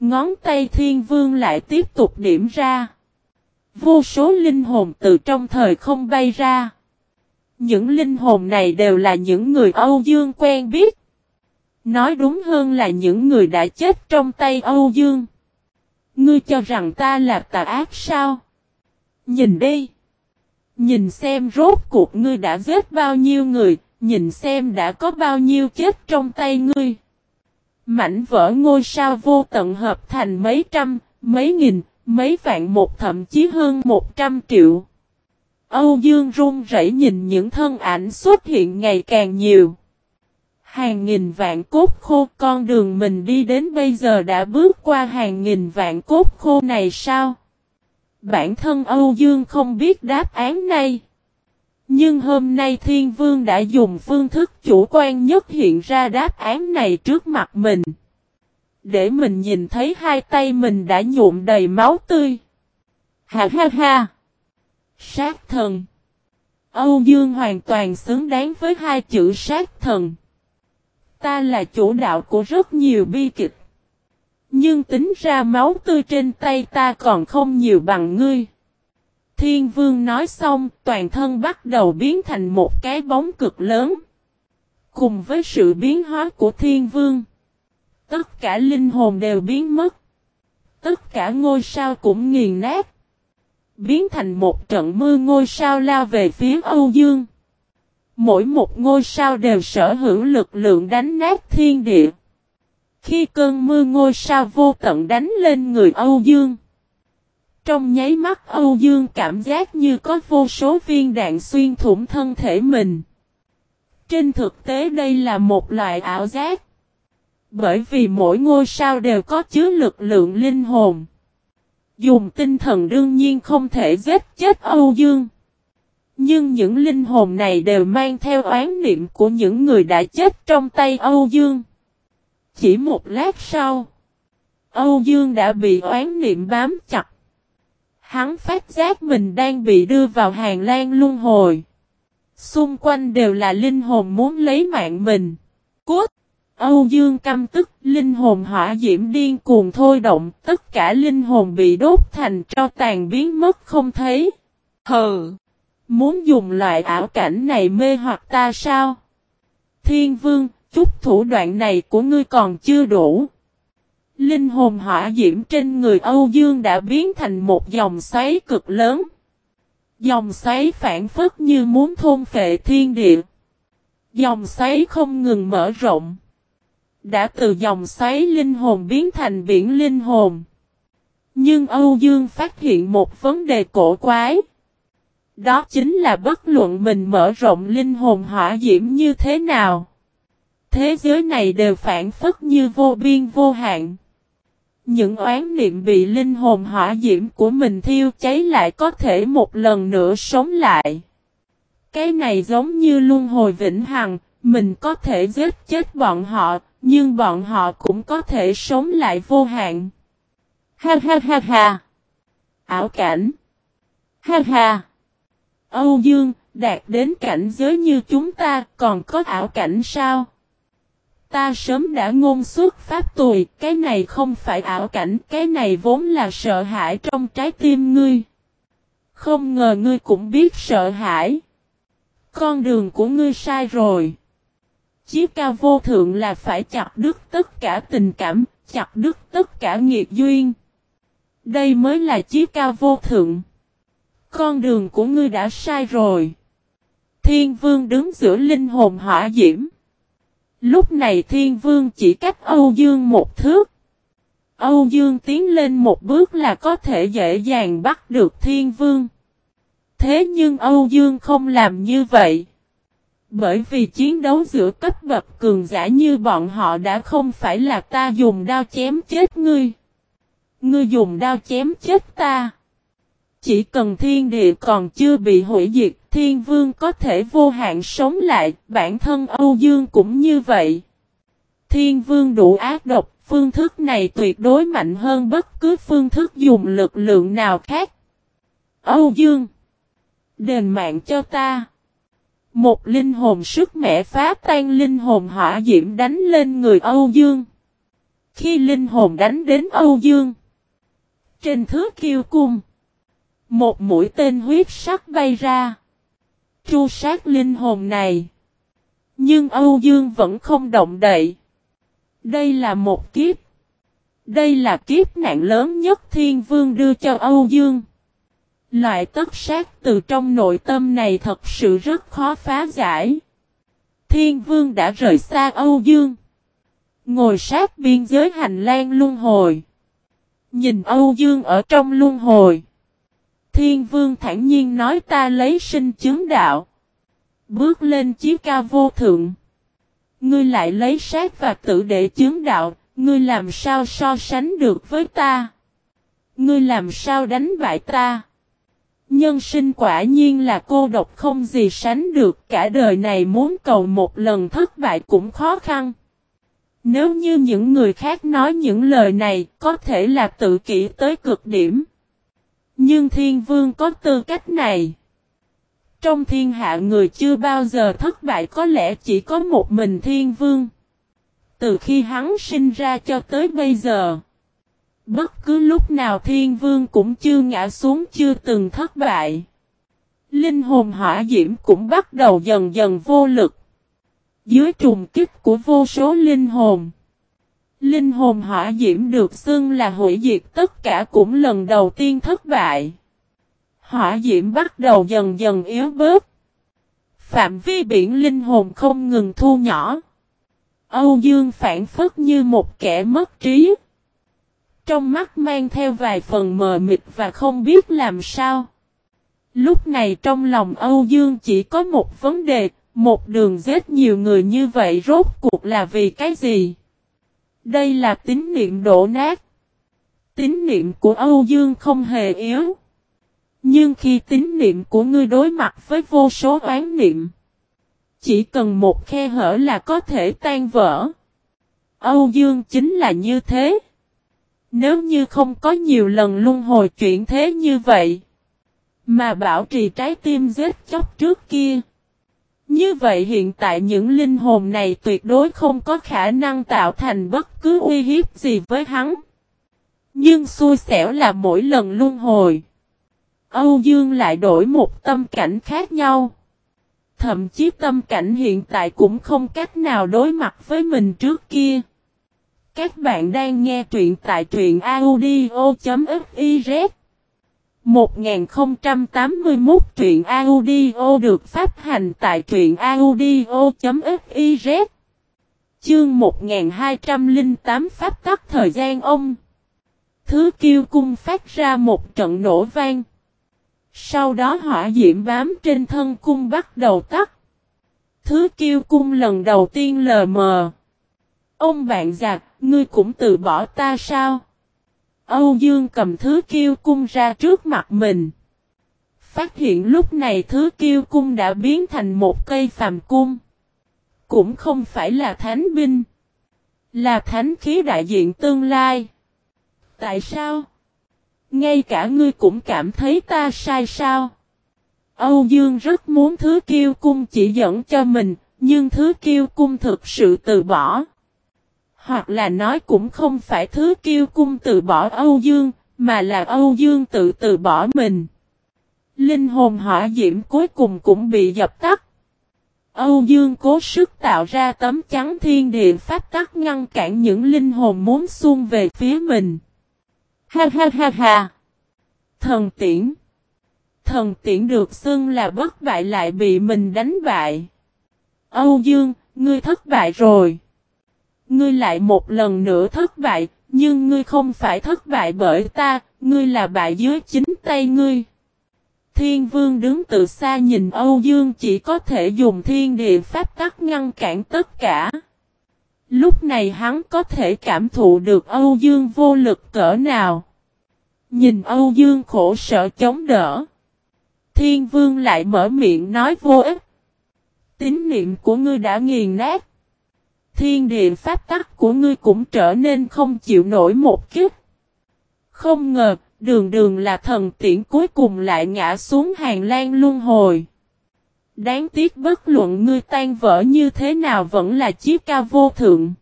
Ngón tay thiên vương lại tiếp tục điểm ra. Vô số linh hồn từ trong thời không bay ra. Những linh hồn này đều là những người Âu Dương quen biết. Nói đúng hơn là những người đã chết trong tay Âu Dương. Ngươi cho rằng ta là tà ác sao? Nhìn đi. Nhìn xem rốt cuộc ngươi đã giết bao nhiêu người, nhìn xem đã có bao nhiêu chết trong tay ngươi. Mảnh vỡ ngôi sao vô tận hợp thành mấy trăm, mấy nghìn, mấy vạn một thậm chí hơn một trăm triệu. Âu Dương run rẩy nhìn những thân ảnh xuất hiện ngày càng nhiều. Hàng nghìn vạn cốt khô con đường mình đi đến bây giờ đã bước qua hàng nghìn vạn cốt khô này sao? Bản thân Âu Dương không biết đáp án này. Nhưng hôm nay Thiên Vương đã dùng phương thức chủ quan nhất hiện ra đáp án này trước mặt mình. Để mình nhìn thấy hai tay mình đã nhuộm đầy máu tươi. Ha ha ha! Sát thần. Âu Dương hoàn toàn xứng đáng với hai chữ sát thần. Ta là chủ đạo của rất nhiều bi kịch. Nhưng tính ra máu tươi trên tay ta còn không nhiều bằng ngươi. Thiên vương nói xong, toàn thân bắt đầu biến thành một cái bóng cực lớn. Cùng với sự biến hóa của thiên vương, Tất cả linh hồn đều biến mất. Tất cả ngôi sao cũng nghiền nát. Biến thành một trận mưa ngôi sao lao về phía Âu Dương. Mỗi một ngôi sao đều sở hữu lực lượng đánh nát thiên địa. Khi cơn mưa ngôi sao vô tận đánh lên người Âu Dương. Trong nháy mắt Âu Dương cảm giác như có vô số viên đạn xuyên thủng thân thể mình. Trên thực tế đây là một loại ảo giác. Bởi vì mỗi ngôi sao đều có chứa lực lượng linh hồn. Dùng tinh thần đương nhiên không thể giết chết Âu Dương. Nhưng những linh hồn này đều mang theo oán niệm của những người đã chết trong tay Âu Dương. Chỉ một lát sau, Âu Dương đã bị oán niệm bám chặt. Hắn phát giác mình đang bị đưa vào hàng lan luân hồi. Xung quanh đều là linh hồn muốn lấy mạng mình. Cốt! Âu Dương căm tức, linh hồn hỏa diễm điên cuồng thôi động, tất cả linh hồn bị đốt thành cho tàn biến mất không thấy. Hừ! Muốn dùng loại ảo cảnh này mê hoặc ta sao? Thiên vương, chút thủ đoạn này của ngươi còn chưa đủ. Linh hồn hỏa diễm trên người Âu Dương đã biến thành một dòng xoáy cực lớn. Dòng xoáy phản phất như muốn thôn phệ thiên địa. Dòng xoáy không ngừng mở rộng. Đã từ dòng xoáy linh hồn biến thành biển linh hồn. Nhưng Âu Dương phát hiện một vấn đề cổ quái. Đó chính là bất luận mình mở rộng linh hồn hỏa diễm như thế nào. Thế giới này đều phản phất như vô biên vô hạn. Những oán niệm bị linh hồn hỏa diễm của mình thiêu cháy lại có thể một lần nữa sống lại. Cái này giống như luân hồi vĩnh hằng, mình có thể giết chết bọn họ, nhưng bọn họ cũng có thể sống lại vô hạn. Ha ha ha ha! Ảo cảnh! Ha ha! Âu Dương, đạt đến cảnh giới như chúng ta còn có ảo cảnh sao? Ta sớm đã ngôn xuất pháp tùy, cái này không phải ảo cảnh, cái này vốn là sợ hãi trong trái tim ngươi. Không ngờ ngươi cũng biết sợ hãi. Con đường của ngươi sai rồi. Chí cao vô thượng là phải chặt đứt tất cả tình cảm, chặt đứt tất cả nghiệp duyên. Đây mới là chí cao vô thượng. Con đường của ngươi đã sai rồi. Thiên vương đứng giữa linh hồn hỏa diễm. Lúc này thiên vương chỉ cách Âu Dương một thước. Âu Dương tiến lên một bước là có thể dễ dàng bắt được thiên vương. Thế nhưng Âu Dương không làm như vậy. Bởi vì chiến đấu giữa cấp bậc cường giả như bọn họ đã không phải là ta dùng đao chém chết ngươi. Ngươi dùng đao chém chết ta. Chỉ cần thiên địa còn chưa bị hủy diệt, thiên vương có thể vô hạn sống lại, bản thân Âu Dương cũng như vậy. Thiên vương đủ ác độc, phương thức này tuyệt đối mạnh hơn bất cứ phương thức dùng lực lượng nào khác. Âu Dương Đền mạng cho ta. Một linh hồn sức mẻ phá tan linh hồn hỏa diễm đánh lên người Âu Dương. Khi linh hồn đánh đến Âu Dương. Trên thứ kiêu cung. Một mũi tên huyết sắc bay ra. Tru sát linh hồn này. Nhưng Âu Dương vẫn không động đậy. Đây là một kiếp. Đây là kiếp nạn lớn nhất thiên vương đưa cho Âu Dương. Loại tất sát từ trong nội tâm này thật sự rất khó phá giải. Thiên vương đã rời xa Âu Dương. Ngồi sát biên giới hành lang luân hồi. Nhìn Âu Dương ở trong luân hồi. Thiên vương thản nhiên nói ta lấy sinh chứng đạo. Bước lên chí ca vô thượng. Ngươi lại lấy sát và tự để chứng đạo, ngươi làm sao so sánh được với ta? Ngươi làm sao đánh bại ta? Nhân sinh quả nhiên là cô độc không gì sánh được, cả đời này muốn cầu một lần thất bại cũng khó khăn. Nếu như những người khác nói những lời này, có thể là tự kỷ tới cực điểm. Nhưng thiên vương có tư cách này. Trong thiên hạ người chưa bao giờ thất bại, có lẽ chỉ có một mình thiên vương. Từ khi hắn sinh ra cho tới bây giờ. Bất cứ lúc nào thiên vương cũng chưa ngã xuống, chưa từng thất bại. Linh hồn hỏa diễm cũng bắt đầu dần dần vô lực. Dưới trùng kích của vô số linh hồn. Linh hồn hỏa diễm được xưng là hủy diệt tất cả cũng lần đầu tiên thất bại. Hỏa diễm bắt đầu dần dần yếu bớt. Phạm vi biển linh hồn không ngừng thu nhỏ. Âu Dương phản phất như một kẻ mất trí. Trong mắt mang theo vài phần mờ mịt và không biết làm sao. Lúc này trong lòng Âu Dương chỉ có một vấn đề, một đường giết nhiều người như vậy rốt cuộc là vì cái gì? Đây là tín niệm đổ nát. Tín niệm của Âu Dương không hề yếu. Nhưng khi tín niệm của ngươi đối mặt với vô số oán niệm, chỉ cần một khe hở là có thể tan vỡ. Âu Dương chính là như thế. Nếu như không có nhiều lần luân hồi chuyển thế như vậy, mà bảo trì trái tim giết chóc trước kia. Như vậy hiện tại những linh hồn này tuyệt đối không có khả năng tạo thành bất cứ uy hiếp gì với hắn. Nhưng xui xẻo là mỗi lần luân hồi. Âu Dương lại đổi một tâm cảnh khác nhau. Thậm chí tâm cảnh hiện tại cũng không cách nào đối mặt với mình trước kia. Các bạn đang nghe truyện tại truyện audio.fif 1081 truyện audio được phát hành tại truyện audio.fiz Chương 1208 Pháp tắc thời gian ông. Thứ kiêu cung phát ra một trận nổ vang. Sau đó hỏa diễm bám trên thân cung bắt đầu tắt. Thứ kiêu cung lần đầu tiên lờ mờ. Ông bạn giặc, ngươi cũng từ bỏ ta sao? Âu Dương cầm thứ kiêu cung ra trước mặt mình. Phát hiện lúc này thứ kiêu cung đã biến thành một cây phàm cung. Cũng không phải là thánh binh. Là thánh khí đại diện tương lai. Tại sao? Ngay cả ngươi cũng cảm thấy ta sai sao? Âu Dương rất muốn thứ kiêu cung chỉ dẫn cho mình, nhưng thứ kiêu cung thực sự từ bỏ. Hoặc là nói cũng không phải thứ kiêu cung từ bỏ Âu Dương, mà là Âu Dương tự từ bỏ mình. Linh hồn hỏa diễm cuối cùng cũng bị dập tắt. Âu Dương cố sức tạo ra tấm chắn thiên địa pháp tắc ngăn cản những linh hồn muốn xuông về phía mình. Ha ha ha ha! Thần tiễn! Thần tiễn được xưng là bất bại lại bị mình đánh bại. Âu Dương, ngươi thất bại rồi. Ngươi lại một lần nữa thất bại, nhưng ngươi không phải thất bại bởi ta, ngươi là bại dưới chính tay ngươi. Thiên vương đứng từ xa nhìn Âu Dương chỉ có thể dùng thiên địa pháp tắc ngăn cản tất cả. Lúc này hắn có thể cảm thụ được Âu Dương vô lực cỡ nào. Nhìn Âu Dương khổ sở chống đỡ. Thiên vương lại mở miệng nói vô ích. Tín niệm của ngươi đã nghiền nát. Thiên địa pháp tắc của ngươi cũng trở nên không chịu nổi một chút. Không ngờ, đường đường là thần tiễn cuối cùng lại ngã xuống hàng lan luân hồi. Đáng tiếc bất luận ngươi tan vỡ như thế nào vẫn là chiếc ca vô thượng.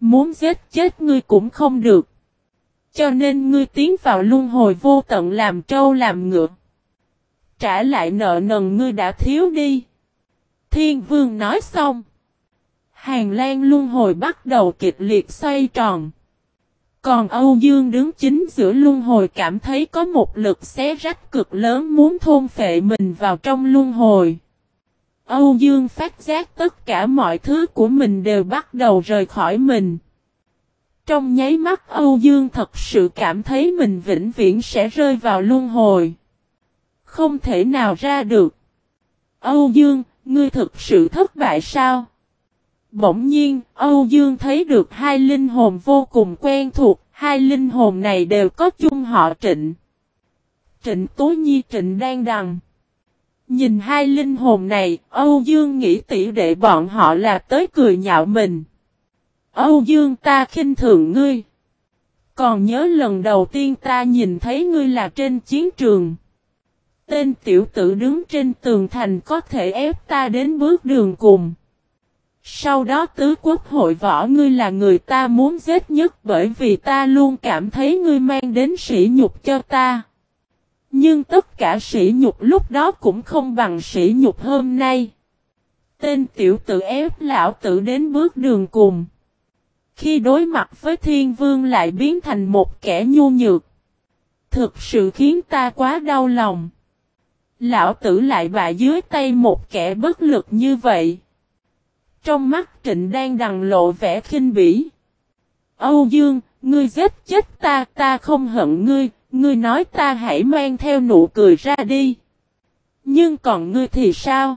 Muốn giết chết ngươi cũng không được. Cho nên ngươi tiến vào luân hồi vô tận làm trâu làm ngựa. Trả lại nợ nần ngươi đã thiếu đi. Thiên vương nói xong. Hàng Lan luân hồi bắt đầu kịch liệt xoay tròn. Còn Âu Dương đứng chính giữa luân hồi cảm thấy có một lực xé rách cực lớn muốn thôn phệ mình vào trong luân hồi. Âu Dương phát giác tất cả mọi thứ của mình đều bắt đầu rời khỏi mình. Trong nháy mắt Âu Dương thật sự cảm thấy mình vĩnh viễn sẽ rơi vào luân hồi. Không thể nào ra được. Âu Dương, ngươi thực sự thất bại sao? Bỗng nhiên, Âu Dương thấy được hai linh hồn vô cùng quen thuộc, hai linh hồn này đều có chung họ trịnh. Trịnh Tố Nhi trịnh đang đằng. Nhìn hai linh hồn này, Âu Dương nghĩ tỷ đệ bọn họ là tới cười nhạo mình. Âu Dương ta khinh thường ngươi. Còn nhớ lần đầu tiên ta nhìn thấy ngươi là trên chiến trường. Tên tiểu tử đứng trên tường thành có thể ép ta đến bước đường cùng. Sau đó tứ quốc hội võ ngươi là người ta muốn giết nhất bởi vì ta luôn cảm thấy ngươi mang đến sỉ nhục cho ta. Nhưng tất cả sỉ nhục lúc đó cũng không bằng sỉ nhục hôm nay. Tên tiểu tử ép lão tử đến bước đường cùng. Khi đối mặt với thiên vương lại biến thành một kẻ nhu nhược. Thực sự khiến ta quá đau lòng. Lão tử lại bại dưới tay một kẻ bất lực như vậy. Trong mắt trịnh đang đằng lộ vẻ khinh bỉ. Âu Dương, ngươi giết chết ta, ta không hận ngươi, ngươi nói ta hãy mang theo nụ cười ra đi. Nhưng còn ngươi thì sao?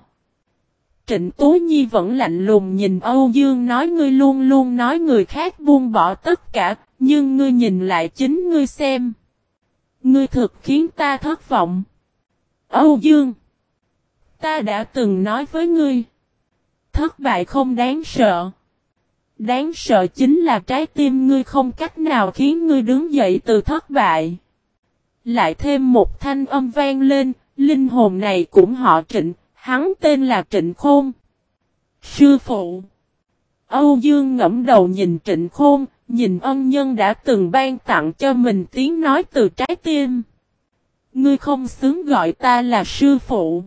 Trịnh Tố Nhi vẫn lạnh lùng nhìn Âu Dương nói ngươi luôn luôn nói người khác buông bỏ tất cả, nhưng ngươi nhìn lại chính ngươi xem. Ngươi thực khiến ta thất vọng. Âu Dương, ta đã từng nói với ngươi, thất bại không đáng sợ. Đáng sợ chính là trái tim ngươi không cách nào khiến ngươi đứng dậy từ thất bại. Lại thêm một thanh âm vang lên, linh hồn này cũng họ trịnh, hắn tên là Trịnh Khôn. Sư phụ Âu Dương ngẫm đầu nhìn Trịnh Khôn, nhìn ân nhân đã từng ban tặng cho mình tiếng nói từ trái tim. Ngươi không xứng gọi ta là sư phụ.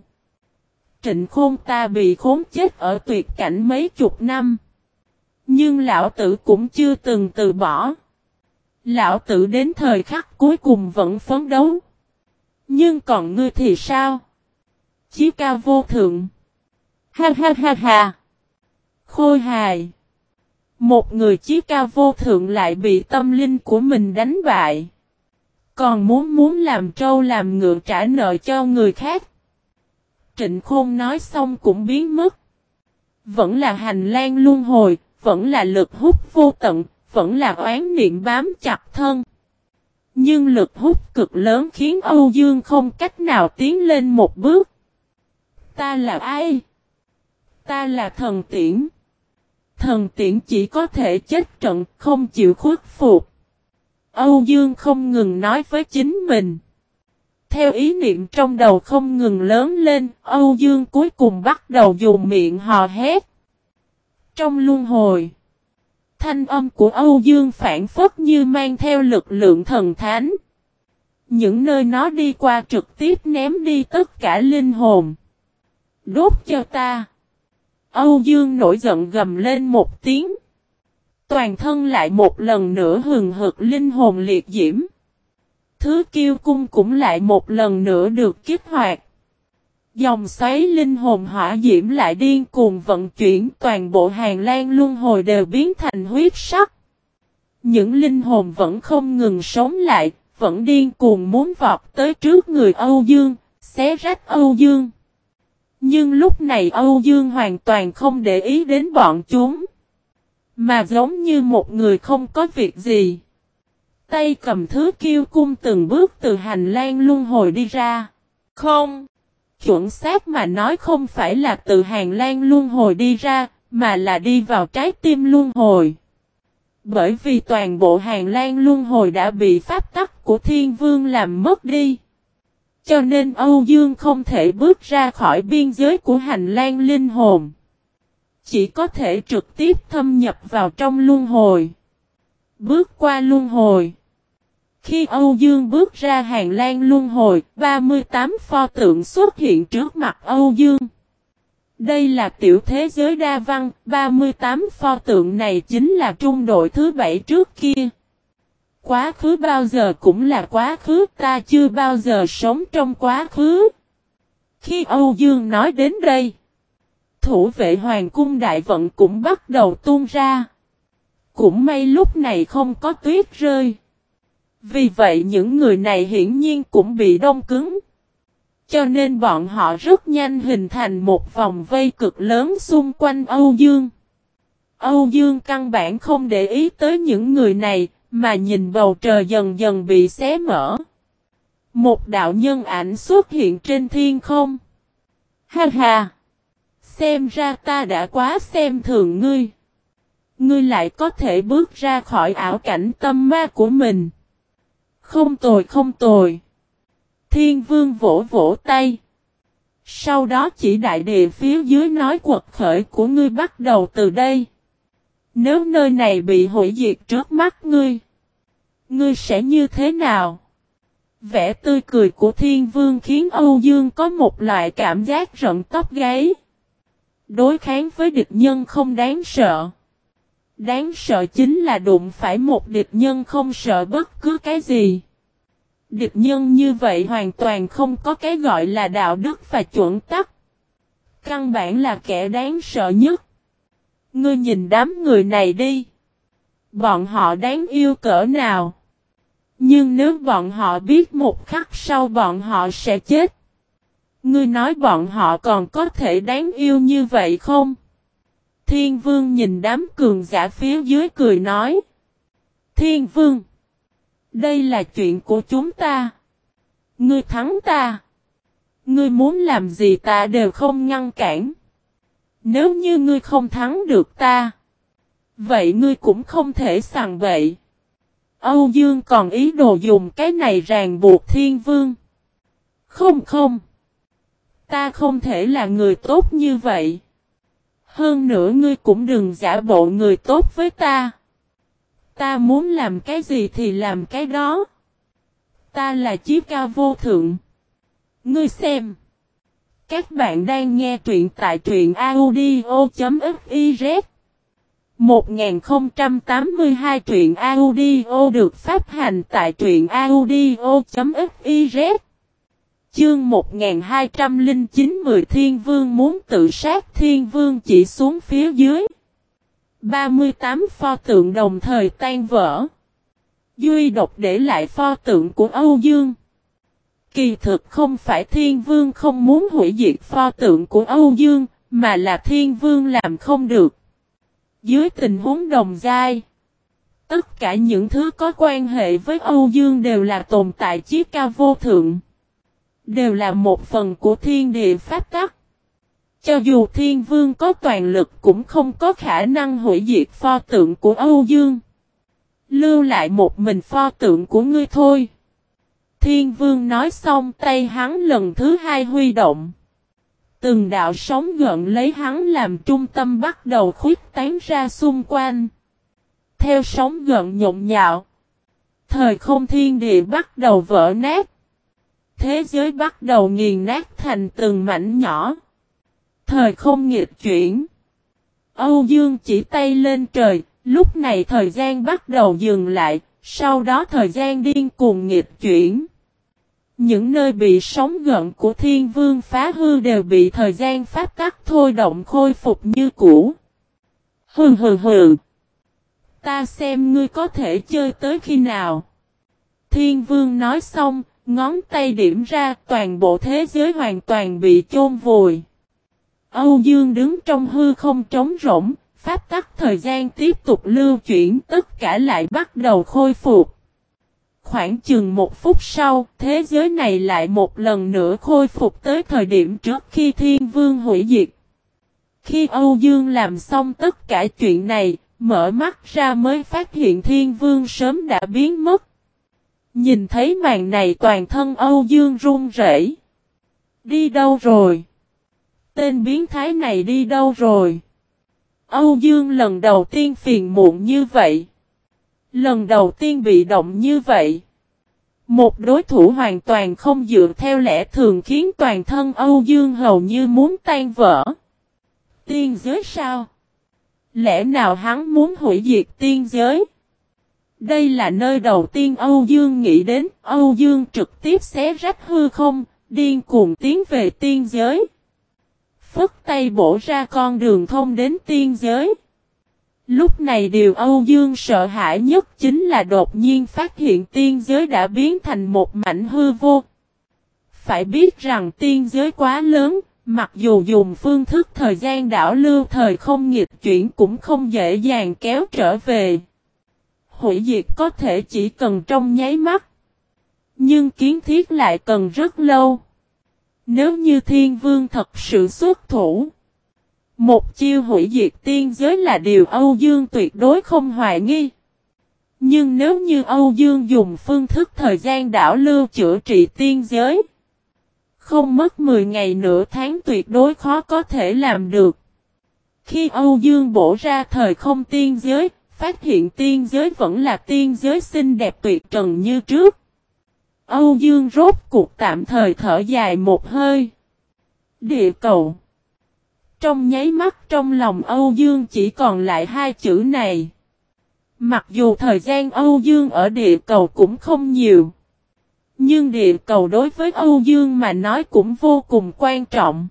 Trịnh Khôn ta bị khốn chết ở tuyệt cảnh mấy chục năm. Nhưng lão tử cũng chưa từng từ bỏ. Lão tử đến thời khắc cuối cùng vẫn phấn đấu. Nhưng còn ngươi thì sao? Chí ca vô thượng. Ha ha ha ha. Khôi hài. Một người chí ca vô thượng lại bị tâm linh của mình đánh bại. Còn muốn muốn làm trâu làm ngựa trả nợ cho người khác. Trịnh Khôn nói xong cũng biến mất. Vẫn là hành lang luân hồi, vẫn là lực hút vô tận, vẫn là oán niệm bám chặt thân. Nhưng lực hút cực lớn khiến Âu Dương không cách nào tiến lên một bước. Ta là ai? Ta là thần tiễn. Thần tiễn chỉ có thể chết trận, không chịu khuất phục. Âu Dương không ngừng nói với chính mình. Theo ý niệm trong đầu không ngừng lớn lên, Âu Dương cuối cùng bắt đầu dùng miệng hò hét. Trong luân hồi, thanh âm của Âu Dương phản phất như mang theo lực lượng thần thánh. Những nơi nó đi qua trực tiếp ném đi tất cả linh hồn. Đốt cho ta. Âu Dương nổi giận gầm lên một tiếng. Toàn thân lại một lần nữa hừng hực linh hồn liệt diễm. Thứ kiêu cung cũng lại một lần nữa được kích hoạt. Dòng xoáy linh hồn hỏa diễm lại điên cuồng vận chuyển toàn bộ hàng lan luân hồi đều biến thành huyết sắc. Những linh hồn vẫn không ngừng sống lại, vẫn điên cuồng muốn vọt tới trước người Âu Dương, xé rách Âu Dương. Nhưng lúc này Âu Dương hoàn toàn không để ý đến bọn chúng. Mà giống như một người không có việc gì. Tay cầm thứ kiêu cung từng bước từ hành lang luân hồi đi ra. Không. Chuẩn xác mà nói không phải là từ hành lang luân hồi đi ra, mà là đi vào trái tim luân hồi. Bởi vì toàn bộ hàng lan luân hồi đã bị pháp tắc của thiên vương làm mất đi. Cho nên Âu Dương không thể bước ra khỏi biên giới của hành lang linh hồn. Chỉ có thể trực tiếp thâm nhập vào trong luân hồi. Bước qua luân hồi. Khi Âu Dương bước ra hàng lan luân hồi, 38 pho tượng xuất hiện trước mặt Âu Dương. Đây là tiểu thế giới đa văn, 38 pho tượng này chính là trung đội thứ bảy trước kia. Quá khứ bao giờ cũng là quá khứ, ta chưa bao giờ sống trong quá khứ. Khi Âu Dương nói đến đây, thủ vệ hoàng cung đại vận cũng bắt đầu tuôn ra. Cũng may lúc này không có tuyết rơi. Vì vậy những người này hiển nhiên cũng bị đông cứng. Cho nên bọn họ rất nhanh hình thành một vòng vây cực lớn xung quanh Âu Dương. Âu Dương căn bản không để ý tới những người này, mà nhìn bầu trời dần dần bị xé mở. Một đạo nhân ảnh xuất hiện trên thiên không. Ha ha! Xem ra ta đã quá xem thường ngươi. Ngươi lại có thể bước ra khỏi ảo cảnh tâm ma của mình. Không tồi không tồi. Thiên vương vỗ vỗ tay. Sau đó chỉ đại địa phía dưới nói quật khởi của ngươi bắt đầu từ đây. Nếu nơi này bị hủy diệt trước mắt ngươi, ngươi sẽ như thế nào? Vẻ tươi cười của thiên vương khiến Âu Dương có một loại cảm giác rận tóc gáy. Đối kháng với địch nhân không đáng sợ. Đáng sợ chính là đụng phải một địch nhân không sợ bất cứ cái gì. Địch nhân như vậy hoàn toàn không có cái gọi là đạo đức và chuẩn tắc. Căn bản là kẻ đáng sợ nhất. Ngươi nhìn đám người này đi. Bọn họ đáng yêu cỡ nào. Nhưng nếu bọn họ biết một khắc sau bọn họ sẽ chết. Ngươi nói bọn họ còn có thể đáng yêu như vậy không? Thiên vương nhìn đám cường giả phía dưới cười nói. Thiên vương. Đây là chuyện của chúng ta. Ngươi thắng ta. Ngươi muốn làm gì ta đều không ngăn cản. Nếu như ngươi không thắng được ta. Vậy ngươi cũng không thể sẵn bậy. Âu Dương còn ý đồ dùng cái này ràng buộc thiên vương. Không không. Ta không thể là người tốt như vậy. Hơn nữa ngươi cũng đừng giả bộ người tốt với ta. Ta muốn làm cái gì thì làm cái đó. Ta là chiếc cao vô thượng. Ngươi xem. Các bạn đang nghe truyện tại truyện audio.fiz 1082 truyện audio được phát hành tại truyện audio.fiz Chương 1209 Mười Thiên Vương muốn tự sát Thiên Vương chỉ xuống phía dưới. 38 pho tượng đồng thời tan vỡ. Duy độc để lại pho tượng của Âu Dương. Kỳ thực không phải Thiên Vương không muốn hủy diệt pho tượng của Âu Dương, mà là Thiên Vương làm không được. Dưới tình huống đồng giai, tất cả những thứ có quan hệ với Âu Dương đều là tồn tại chiếc cao vô thượng. Đều là một phần của thiên địa pháp tắc. Cho dù thiên vương có toàn lực cũng không có khả năng hủy diệt pho tượng của Âu Dương. Lưu lại một mình pho tượng của ngươi thôi. Thiên vương nói xong tay hắn lần thứ hai huy động. Từng đạo sóng gợn lấy hắn làm trung tâm bắt đầu khuyết tán ra xung quanh. Theo sóng gợn nhộn nhạo. Thời không thiên địa bắt đầu vỡ nát. Thế giới bắt đầu nghiền nát thành từng mảnh nhỏ. Thời không nghịch chuyển. Âu Dương chỉ tay lên trời, lúc này thời gian bắt đầu dừng lại, sau đó thời gian điên cuồng nghịch chuyển. Những nơi bị sóng gợn của thiên vương phá hư đều bị thời gian phát tắc thôi động khôi phục như cũ. Hừ hừ hừ. Ta xem ngươi có thể chơi tới khi nào. Thiên vương nói xong, ngón tay điểm ra toàn bộ thế giới hoàn toàn bị chôn vùi. Âu Dương đứng trong hư không trống rỗng, pháp tắc thời gian tiếp tục lưu chuyển tất cả lại bắt đầu khôi phục. Khoảng chừng một phút sau, thế giới này lại một lần nữa khôi phục tới thời điểm trước khi thiên vương hủy diệt. Khi Âu Dương làm xong tất cả chuyện này, mở mắt ra mới phát hiện thiên vương sớm đã biến mất. Nhìn thấy màn này toàn thân Âu Dương run rẩy. Đi đâu rồi? Tên biến thái này đi đâu rồi? Âu Dương lần đầu tiên phiền muộn như vậy. Lần đầu tiên bị động như vậy. Một đối thủ hoàn toàn không dựa theo lẽ thường khiến toàn thân Âu Dương hầu như muốn tan vỡ. Tiên giới sao? Lẽ nào hắn muốn hủy diệt tiên giới? Đây là nơi đầu tiên Âu Dương nghĩ đến, Âu Dương trực tiếp xé rách hư không, điên cuồng tiến về tiên giới. Phất tay bổ ra con đường thông đến tiên giới. Lúc này điều Âu Dương sợ hãi nhất chính là đột nhiên phát hiện tiên giới đã biến thành một mảnh hư vô. Phải biết rằng tiên giới quá lớn, mặc dù dùng phương thức thời gian đảo lưu thời không nghịch chuyển cũng không dễ dàng kéo trở về hủy diệt có thể chỉ cần trong nháy mắt. Nhưng kiến thiết lại cần rất lâu. Nếu như thiên vương thật sự xuất thủ. Một chiêu hủy diệt tiên giới là điều Âu Dương tuyệt đối không hoài nghi. Nhưng nếu như Âu Dương dùng phương thức thời gian đảo lưu chữa trị tiên giới. Không mất 10 ngày nửa tháng tuyệt đối khó có thể làm được. Khi Âu Dương bổ ra thời không tiên giới, phát hiện tiên giới vẫn là tiên giới xinh đẹp tuyệt trần như trước. Âu Dương rốt cuộc tạm thời thở dài một hơi. Địa cầu. Trong nháy mắt trong lòng Âu Dương chỉ còn lại hai chữ này. Mặc dù thời gian Âu Dương ở địa cầu cũng không nhiều. Nhưng địa cầu đối với Âu Dương mà nói cũng vô cùng quan trọng.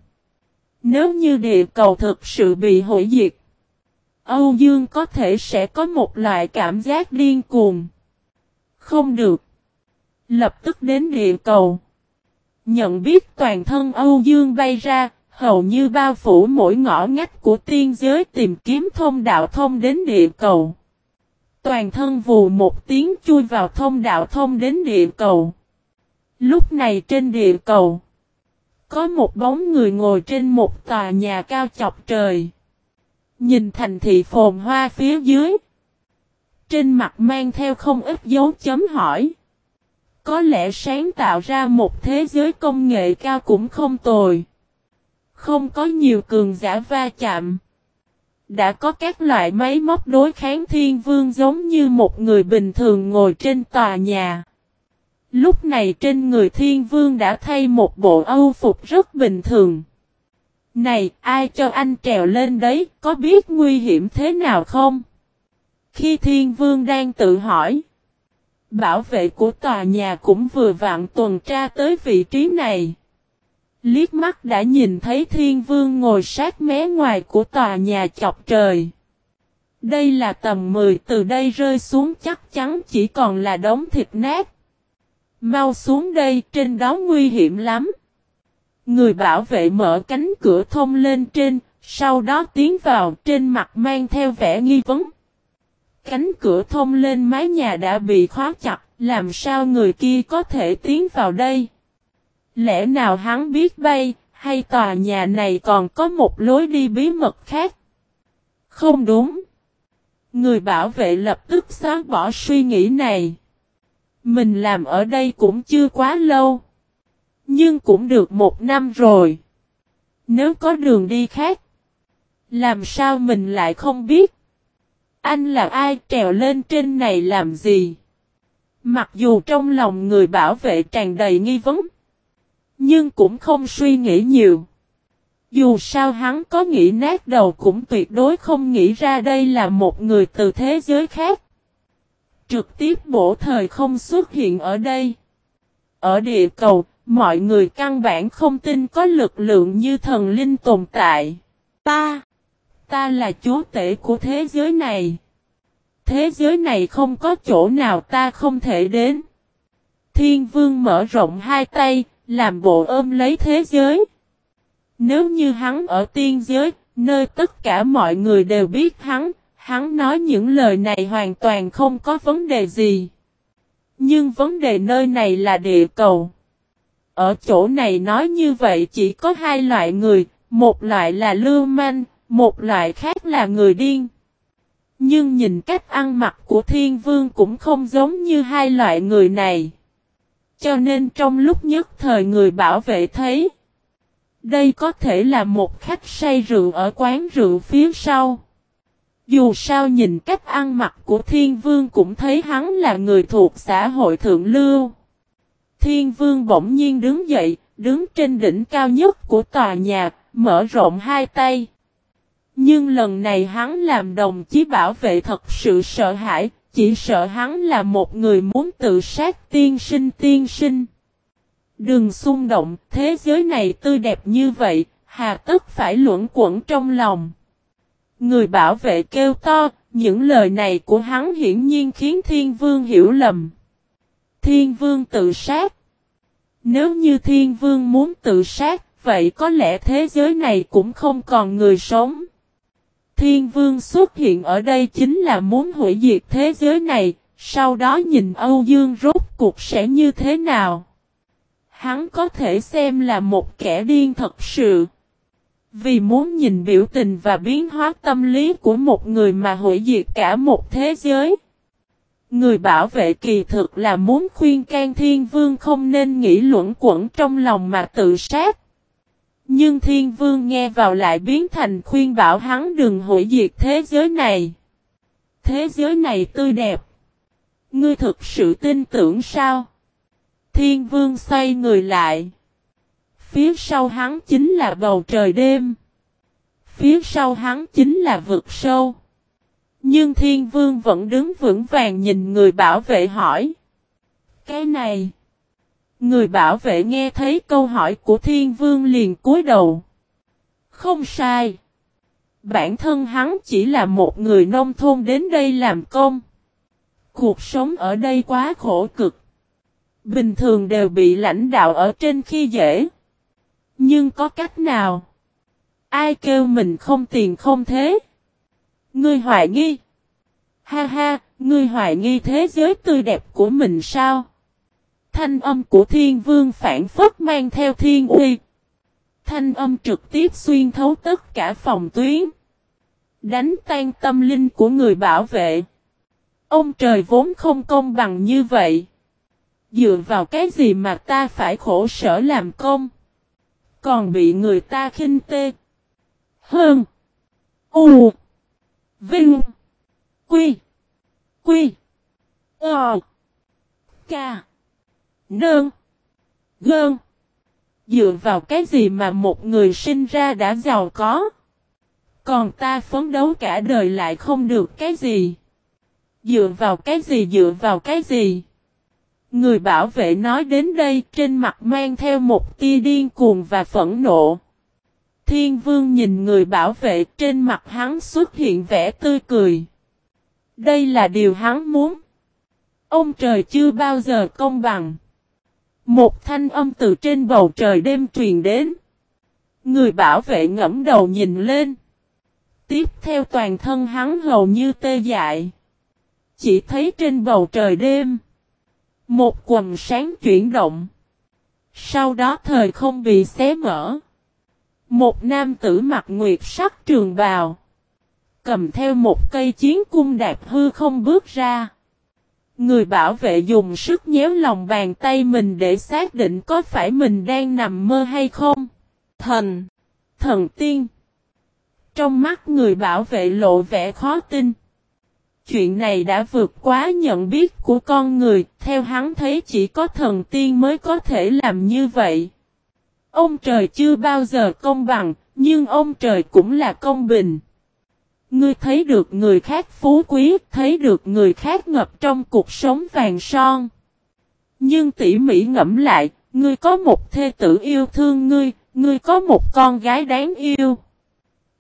Nếu như địa cầu thực sự bị hủy diệt, Âu Dương có thể sẽ có một loại cảm giác điên cuồng. Không được. Lập tức đến địa cầu. Nhận biết toàn thân Âu Dương bay ra, hầu như bao phủ mỗi ngõ ngách của tiên giới tìm kiếm thông đạo thông đến địa cầu. Toàn thân vù một tiếng chui vào thông đạo thông đến địa cầu. Lúc này trên địa cầu, có một bóng người ngồi trên một tòa nhà cao chọc trời. Nhìn thành thị phồn hoa phía dưới. Trên mặt mang theo không ít dấu chấm hỏi. Có lẽ sáng tạo ra một thế giới công nghệ cao cũng không tồi. Không có nhiều cường giả va chạm. Đã có các loại máy móc đối kháng thiên vương giống như một người bình thường ngồi trên tòa nhà. Lúc này trên người thiên vương đã thay một bộ âu phục rất bình thường. Này, ai cho anh trèo lên đấy, có biết nguy hiểm thế nào không? Khi thiên vương đang tự hỏi, bảo vệ của tòa nhà cũng vừa vặn tuần tra tới vị trí này. Liếc mắt đã nhìn thấy thiên vương ngồi sát mé ngoài của tòa nhà chọc trời. Đây là tầm 10 từ đây rơi xuống chắc chắn chỉ còn là đống thịt nát. Mau xuống đây trên đó nguy hiểm lắm. Người bảo vệ mở cánh cửa thông lên trên, sau đó tiến vào trên mặt mang theo vẻ nghi vấn. Cánh cửa thông lên mái nhà đã bị khóa chặt, làm sao người kia có thể tiến vào đây? Lẽ nào hắn biết bay, hay tòa nhà này còn có một lối đi bí mật khác? Không đúng. Người bảo vệ lập tức xóa bỏ suy nghĩ này. Mình làm ở đây cũng chưa quá lâu. Nhưng cũng được một năm rồi. Nếu có đường đi khác. Làm sao mình lại không biết? Anh là ai trèo lên trên này làm gì? Mặc dù trong lòng người bảo vệ tràn đầy nghi vấn. Nhưng cũng không suy nghĩ nhiều. Dù sao hắn có nghĩ nát đầu cũng tuyệt đối không nghĩ ra đây là một người từ thế giới khác. Trực tiếp bổ thời không xuất hiện ở đây. Ở địa cầu, mọi người căn bản không tin có lực lượng như thần linh tồn tại. Ta, ta là chúa tể của thế giới này. Thế giới này không có chỗ nào ta không thể đến. Thiên vương mở rộng hai tay, làm bộ ôm lấy thế giới. Nếu như hắn ở tiên giới, nơi tất cả mọi người đều biết hắn, hắn nói những lời này hoàn toàn không có vấn đề gì. Nhưng vấn đề nơi này là địa cầu. Ở chỗ này nói như vậy chỉ có hai loại người, một loại là lưu manh, một loại khác là người điên. Nhưng nhìn cách ăn mặc của thiên vương cũng không giống như hai loại người này. Cho nên trong lúc nhất thời người bảo vệ thấy. Đây có thể là một khách say rượu ở quán rượu phía sau. Dù sao nhìn cách ăn mặc của thiên vương cũng thấy hắn là người thuộc xã hội thượng lưu. Thiên vương bỗng nhiên đứng dậy, đứng trên đỉnh cao nhất của tòa nhà, mở rộng hai tay. Nhưng lần này hắn làm đồng chí bảo vệ thật sự sợ hãi, chỉ sợ hắn là một người muốn tự sát tiên sinh tiên sinh. Đừng xung động, thế giới này tươi đẹp như vậy, hà tất phải luẩn quẩn trong lòng. Người bảo vệ kêu to, những lời này của hắn hiển nhiên khiến thiên vương hiểu lầm. Thiên vương tự sát. Nếu như thiên vương muốn tự sát, vậy có lẽ thế giới này cũng không còn người sống. Thiên vương xuất hiện ở đây chính là muốn hủy diệt thế giới này, sau đó nhìn Âu Dương rốt cuộc sẽ như thế nào. Hắn có thể xem là một kẻ điên thật sự. Vì muốn nhìn biểu tình và biến hóa tâm lý của một người mà hủy diệt cả một thế giới. Người bảo vệ kỳ thực là muốn khuyên can thiên vương không nên nghĩ luẩn quẩn trong lòng mà tự sát. Nhưng thiên vương nghe vào lại biến thành khuyên bảo hắn đừng hủy diệt thế giới này. Thế giới này tươi đẹp. Ngươi thực sự tin tưởng sao? Thiên vương xoay người lại. Phía sau hắn chính là bầu trời đêm. phía sau hắn chính là vực sâu. Nhưng thiên vương vẫn đứng vững vàng nhìn người bảo vệ hỏi. Cái này. Người bảo vệ nghe thấy câu hỏi của thiên vương liền cúi đầu. Không sai. Bản thân hắn chỉ là một người nông thôn đến đây làm công. Cuộc sống ở đây quá khổ cực. Bình thường đều bị lãnh đạo ở trên khi dễ. Nhưng có cách nào? Ai kêu mình không tiền không thế? Ngươi hoài nghi. Ha ha, ngươi hoài nghi thế giới tươi đẹp của mình sao? Thanh âm của thiên vương phản phất mang theo thiên uy. Thanh âm trực tiếp xuyên thấu tất cả phòng tuyến. Đánh tan tâm linh của người bảo vệ. Ông trời vốn không công bằng như vậy. Dựa vào cái gì mà ta phải khổ sở làm công? Còn bị người ta khinh tê. Hơn. U. Vinh. Quy. Quy. Ờ. Ca. Nơn. Gơn. Dựa vào cái gì mà một người sinh ra đã giàu có? Còn ta phấn đấu cả đời lại không được cái gì? Dựa vào cái gì, dựa vào cái gì? Người bảo vệ nói đến đây, trên mặt mang theo một tia điên cuồng và phẫn nộ. Thiên vương nhìn người bảo vệ, trên mặt hắn xuất hiện vẻ tươi cười. Đây là điều hắn muốn. Ông trời chưa bao giờ công bằng. Một thanh âm từ trên bầu trời đêm truyền đến. Người bảo vệ ngẫm đầu nhìn lên. Tiếp theo toàn thân hắn hầu như tê dại. Chỉ thấy trên bầu trời đêm. Một quần sáng chuyển động. Sau đó thời không bị xé mở. Một nam tử mặc nguyệt sắc trường bào. Cầm theo một cây chiến cung đạp hư không bước ra. Người bảo vệ dùng sức nhéo lòng bàn tay mình để xác định có phải mình đang nằm mơ hay không. Thần! Thần tiên! Trong mắt người bảo vệ lộ vẻ khó tin. Chuyện này đã vượt quá nhận biết của con người, theo hắn thấy chỉ có thần tiên mới có thể làm như vậy. Ông trời chưa bao giờ công bằng, nhưng ông trời cũng là công bình. Ngươi thấy được người khác phú quý, thấy được người khác ngập trong cuộc sống vàng son. Nhưng tỉ mỉ ngẫm lại, ngươi có một thê tử yêu thương ngươi, ngươi có một con gái đáng yêu.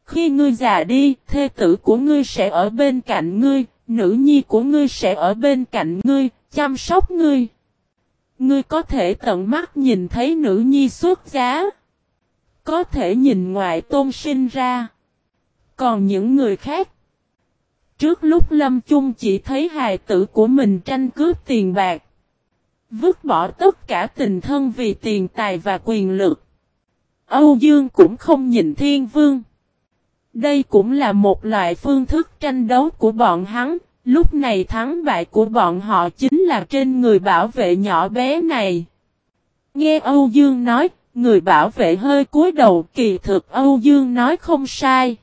Khi ngươi già đi, thê tử của ngươi sẽ ở bên cạnh ngươi, nữ nhi của ngươi sẽ ở bên cạnh ngươi, chăm sóc ngươi. Ngươi có thể tận mắt nhìn thấy nữ nhi xuất giá. Có thể nhìn ngoại tôn sinh ra. Còn những người khác. Trước lúc lâm chung chỉ thấy hài tử của mình tranh cướp tiền bạc. Vứt bỏ tất cả tình thân vì tiền tài và quyền lực. Âu Dương cũng không nhìn thiên vương. Đây cũng là một loại phương thức tranh đấu của bọn hắn, lúc này thắng bại của bọn họ chính là trên người bảo vệ nhỏ bé này. Nghe Âu Dương nói, người bảo vệ hơi cúi đầu kỳ thực Âu Dương nói không sai.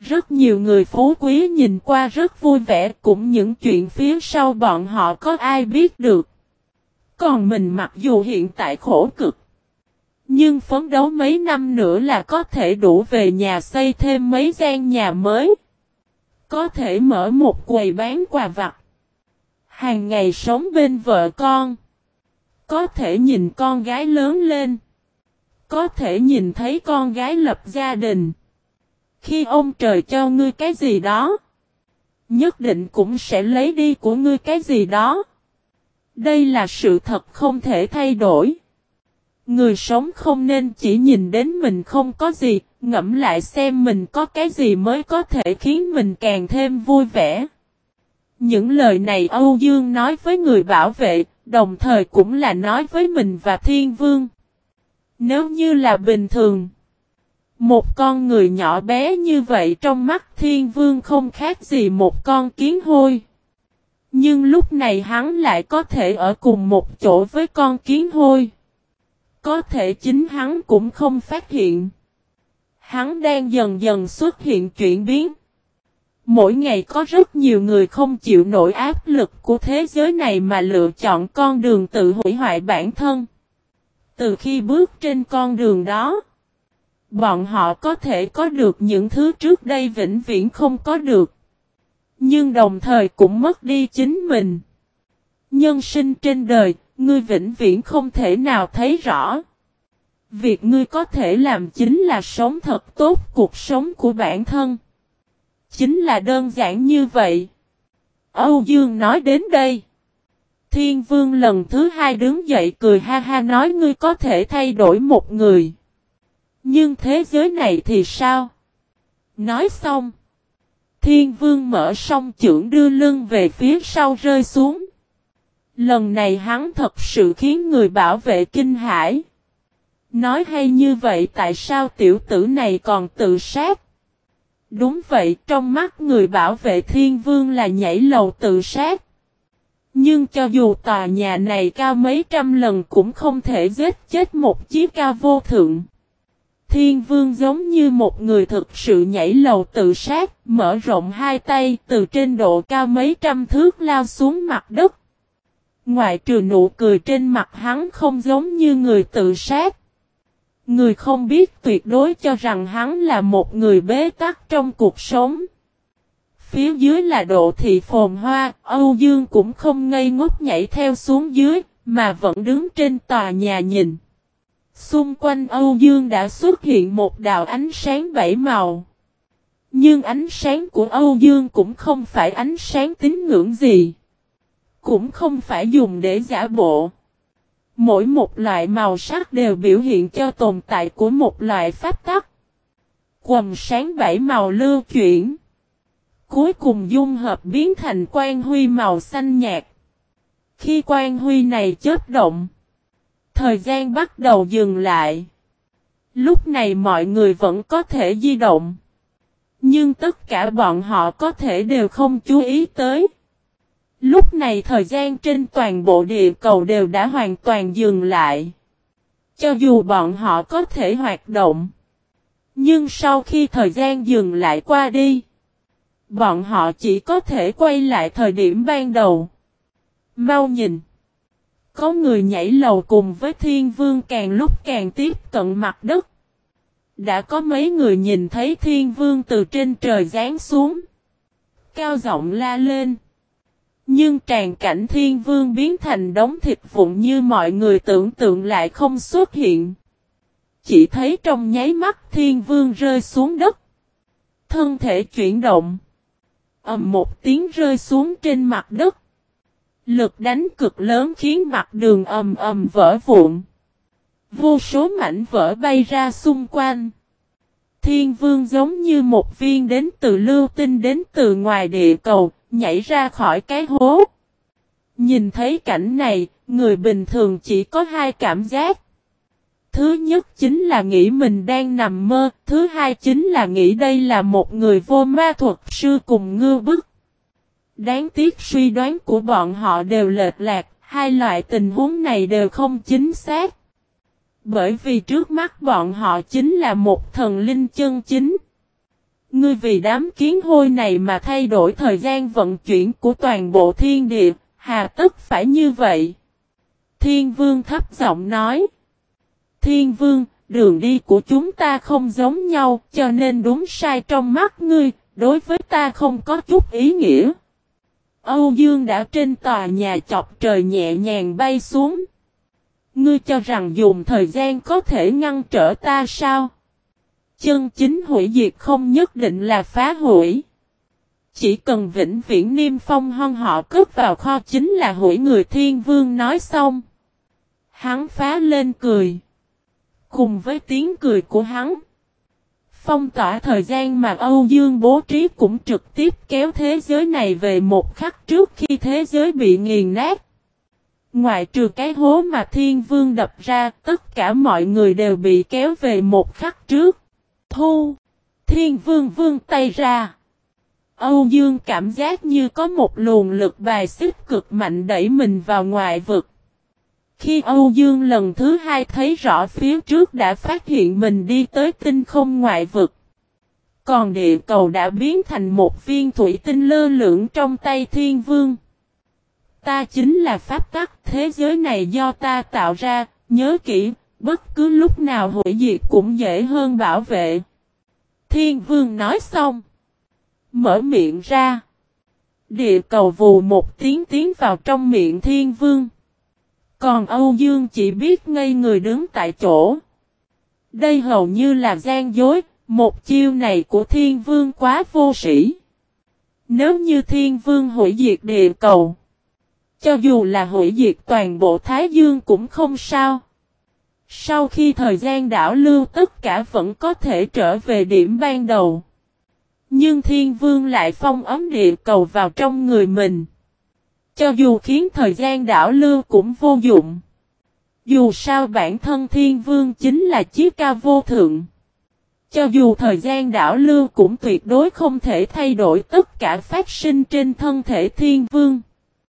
Rất nhiều người phú quý nhìn qua rất vui vẻ cũng những chuyện phía sau bọn họ có ai biết được. Còn mình mặc dù hiện tại khổ cực. Nhưng phấn đấu mấy năm nữa là có thể đủ về nhà xây thêm mấy gian nhà mới. Có thể mở một quầy bán quà vặt. Hàng ngày sống bên vợ con. Có thể nhìn con gái lớn lên. Có thể nhìn thấy con gái lập gia đình. Khi ông trời cho ngươi cái gì đó. Nhất định cũng sẽ lấy đi của ngươi cái gì đó. Đây là sự thật không thể thay đổi. Người sống không nên chỉ nhìn đến mình không có gì, ngẫm lại xem mình có cái gì mới có thể khiến mình càng thêm vui vẻ. Những lời này Âu Dương nói với người bảo vệ, đồng thời cũng là nói với mình và Thiên Vương. Nếu như là bình thường, một con người nhỏ bé như vậy trong mắt Thiên Vương không khác gì một con kiến hôi. Nhưng lúc này hắn lại có thể ở cùng một chỗ với con kiến hôi. Có thể chính hắn cũng không phát hiện. Hắn đang dần dần xuất hiện chuyển biến. Mỗi ngày có rất nhiều người không chịu nổi áp lực của thế giới này mà lựa chọn con đường tự hủy hoại bản thân. Từ khi bước trên con đường đó, Bọn họ có thể có được những thứ trước đây vĩnh viễn không có được. Nhưng đồng thời cũng mất đi chính mình. Nhân sinh trên đời, ngươi vĩnh viễn không thể nào thấy rõ. Việc ngươi có thể làm chính là sống thật tốt cuộc sống của bản thân. Chính là đơn giản như vậy. Âu Dương nói đến đây. Thiên vương lần thứ hai đứng dậy cười ha ha nói ngươi có thể thay đổi một người. Nhưng thế giới này thì sao? Nói xong. Thiên vương mở song trưởng đưa lưng về phía sau rơi xuống. Lần này hắn thật sự khiến người bảo vệ kinh hãi. Nói hay như vậy tại sao tiểu tử này còn tự sát? Đúng vậy, trong mắt người bảo vệ thiên vương là nhảy lầu tự sát. Nhưng cho dù tòa nhà này cao mấy trăm lần cũng không thể giết chết một chiếc ca vô thượng. Thiên vương giống như một người thực sự nhảy lầu tự sát, mở rộng hai tay từ trên độ cao mấy trăm thước lao xuống mặt đất. Ngoại trừ nụ cười trên mặt hắn không giống như người tự sát. Người không biết tuyệt đối cho rằng hắn là một người bế tắc trong cuộc sống. Phía dưới là độ thị phồn hoa, Âu Dương cũng không ngây ngốc nhảy theo xuống dưới, mà vẫn đứng trên tòa nhà nhìn. Xung quanh Âu Dương đã xuất hiện một đạo ánh sáng bảy màu. Nhưng ánh sáng của Âu Dương cũng không phải ánh sáng tín ngưỡng gì. Cũng không phải dùng để giả bộ. Mỗi một loại màu sắc đều biểu hiện cho tồn tại của một loại pháp tắc. Quầm sáng bảy màu lưu chuyển. Cuối cùng dung hợp biến thành quan huy màu xanh nhạt. Khi quan huy này chớp động, thời gian bắt đầu dừng lại. Lúc này mọi người vẫn có thể di động. Nhưng tất cả bọn họ có thể đều không chú ý tới. Lúc này thời gian trên toàn bộ địa cầu đều đã hoàn toàn dừng lại. Cho dù bọn họ có thể hoạt động. Nhưng sau khi thời gian dừng lại qua đi. Bọn họ chỉ có thể quay lại thời điểm ban đầu. Mau nhìn. Có người nhảy lầu cùng với thiên vương càng lúc càng tiếp cận mặt đất. Đã có mấy người nhìn thấy thiên vương từ trên trời rán xuống. Cao giọng la lên. Nhưng tràn cảnh thiên vương biến thành đống thịt vụn như mọi người tưởng tượng lại không xuất hiện. Chỉ thấy trong nháy mắt thiên vương rơi xuống đất. Thân thể chuyển động. ầm một tiếng rơi xuống trên mặt đất. Lực đánh cực lớn khiến mặt đường ầm ầm vỡ vụn. Vô số mảnh vỡ bay ra xung quanh. Thiên vương giống như một viên đến từ lưu tinh đến từ ngoài địa cầu, nhảy ra khỏi cái hố. Nhìn thấy cảnh này, người bình thường chỉ có hai cảm giác. Thứ nhất chính là nghĩ mình đang nằm mơ, thứ hai chính là nghĩ đây là một người vô ma thuật sư cùng ngư bức. Đáng tiếc suy đoán của bọn họ đều lệch lạc, hai loại tình huống này đều không chính xác. Bởi vì trước mắt bọn họ chính là một thần linh chân chính. Ngươi vì đám kiến hôi này mà thay đổi thời gian vận chuyển của toàn bộ thiên địa, hà tất phải như vậy. Thiên vương thấp giọng nói. Thiên vương, đường đi của chúng ta không giống nhau, cho nên đúng sai trong mắt ngươi, đối với ta không có chút ý nghĩa. Âu Dương đã trên tòa nhà chọc trời nhẹ nhàng bay xuống. Ngươi cho rằng dùng thời gian có thể ngăn trở ta sao? Chân chính hủy diệt không nhất định là phá hủy. Chỉ cần vĩnh viễn niêm phong hon họ cướp vào kho chính là hủy người thiên vương nói xong. Hắn phá lên cười. Cùng với tiếng cười của hắn. Phong tỏa thời gian mà Âu Dương bố trí cũng trực tiếp kéo thế giới này về một khắc trước khi thế giới bị nghiền nát. Ngoại trừ cái hố mà thiên vương đập ra, tất cả mọi người đều bị kéo về một khắc trước. Thu! Thiên vương vương tay ra. Âu Dương cảm giác như có một luồng lực bài xích cực mạnh đẩy mình vào ngoại vực. Khi Âu Dương lần thứ hai thấy rõ phía trước đã phát hiện mình đi tới tinh không ngoại vực. Còn địa cầu đã biến thành một viên thủy tinh lơ lửng trong tay thiên vương. Ta chính là pháp tắc thế giới này do ta tạo ra, nhớ kỹ, Bất cứ lúc nào hủy diệt cũng dễ hơn bảo vệ. Thiên vương nói xong. Mở miệng ra. Địa cầu vù một tiếng tiến vào trong miệng thiên vương. Còn Âu Dương chỉ biết ngây người đứng tại chỗ. Đây hầu như là gian dối, một chiêu này của thiên vương quá vô sĩ. Nếu như thiên vương hủy diệt địa cầu, cho dù là hủy diệt toàn bộ Thái Dương cũng không sao. Sau khi thời gian đảo lưu, tất cả vẫn có thể trở về điểm ban đầu. Nhưng thiên vương lại phong ấm địa cầu vào trong người mình. Cho dù khiến thời gian đảo lưu cũng vô dụng. Dù sao bản thân thiên vương chính là chiếc ca vô thượng. Cho dù thời gian đảo lưu cũng tuyệt đối không thể thay đổi tất cả phát sinh trên thân thể thiên vương.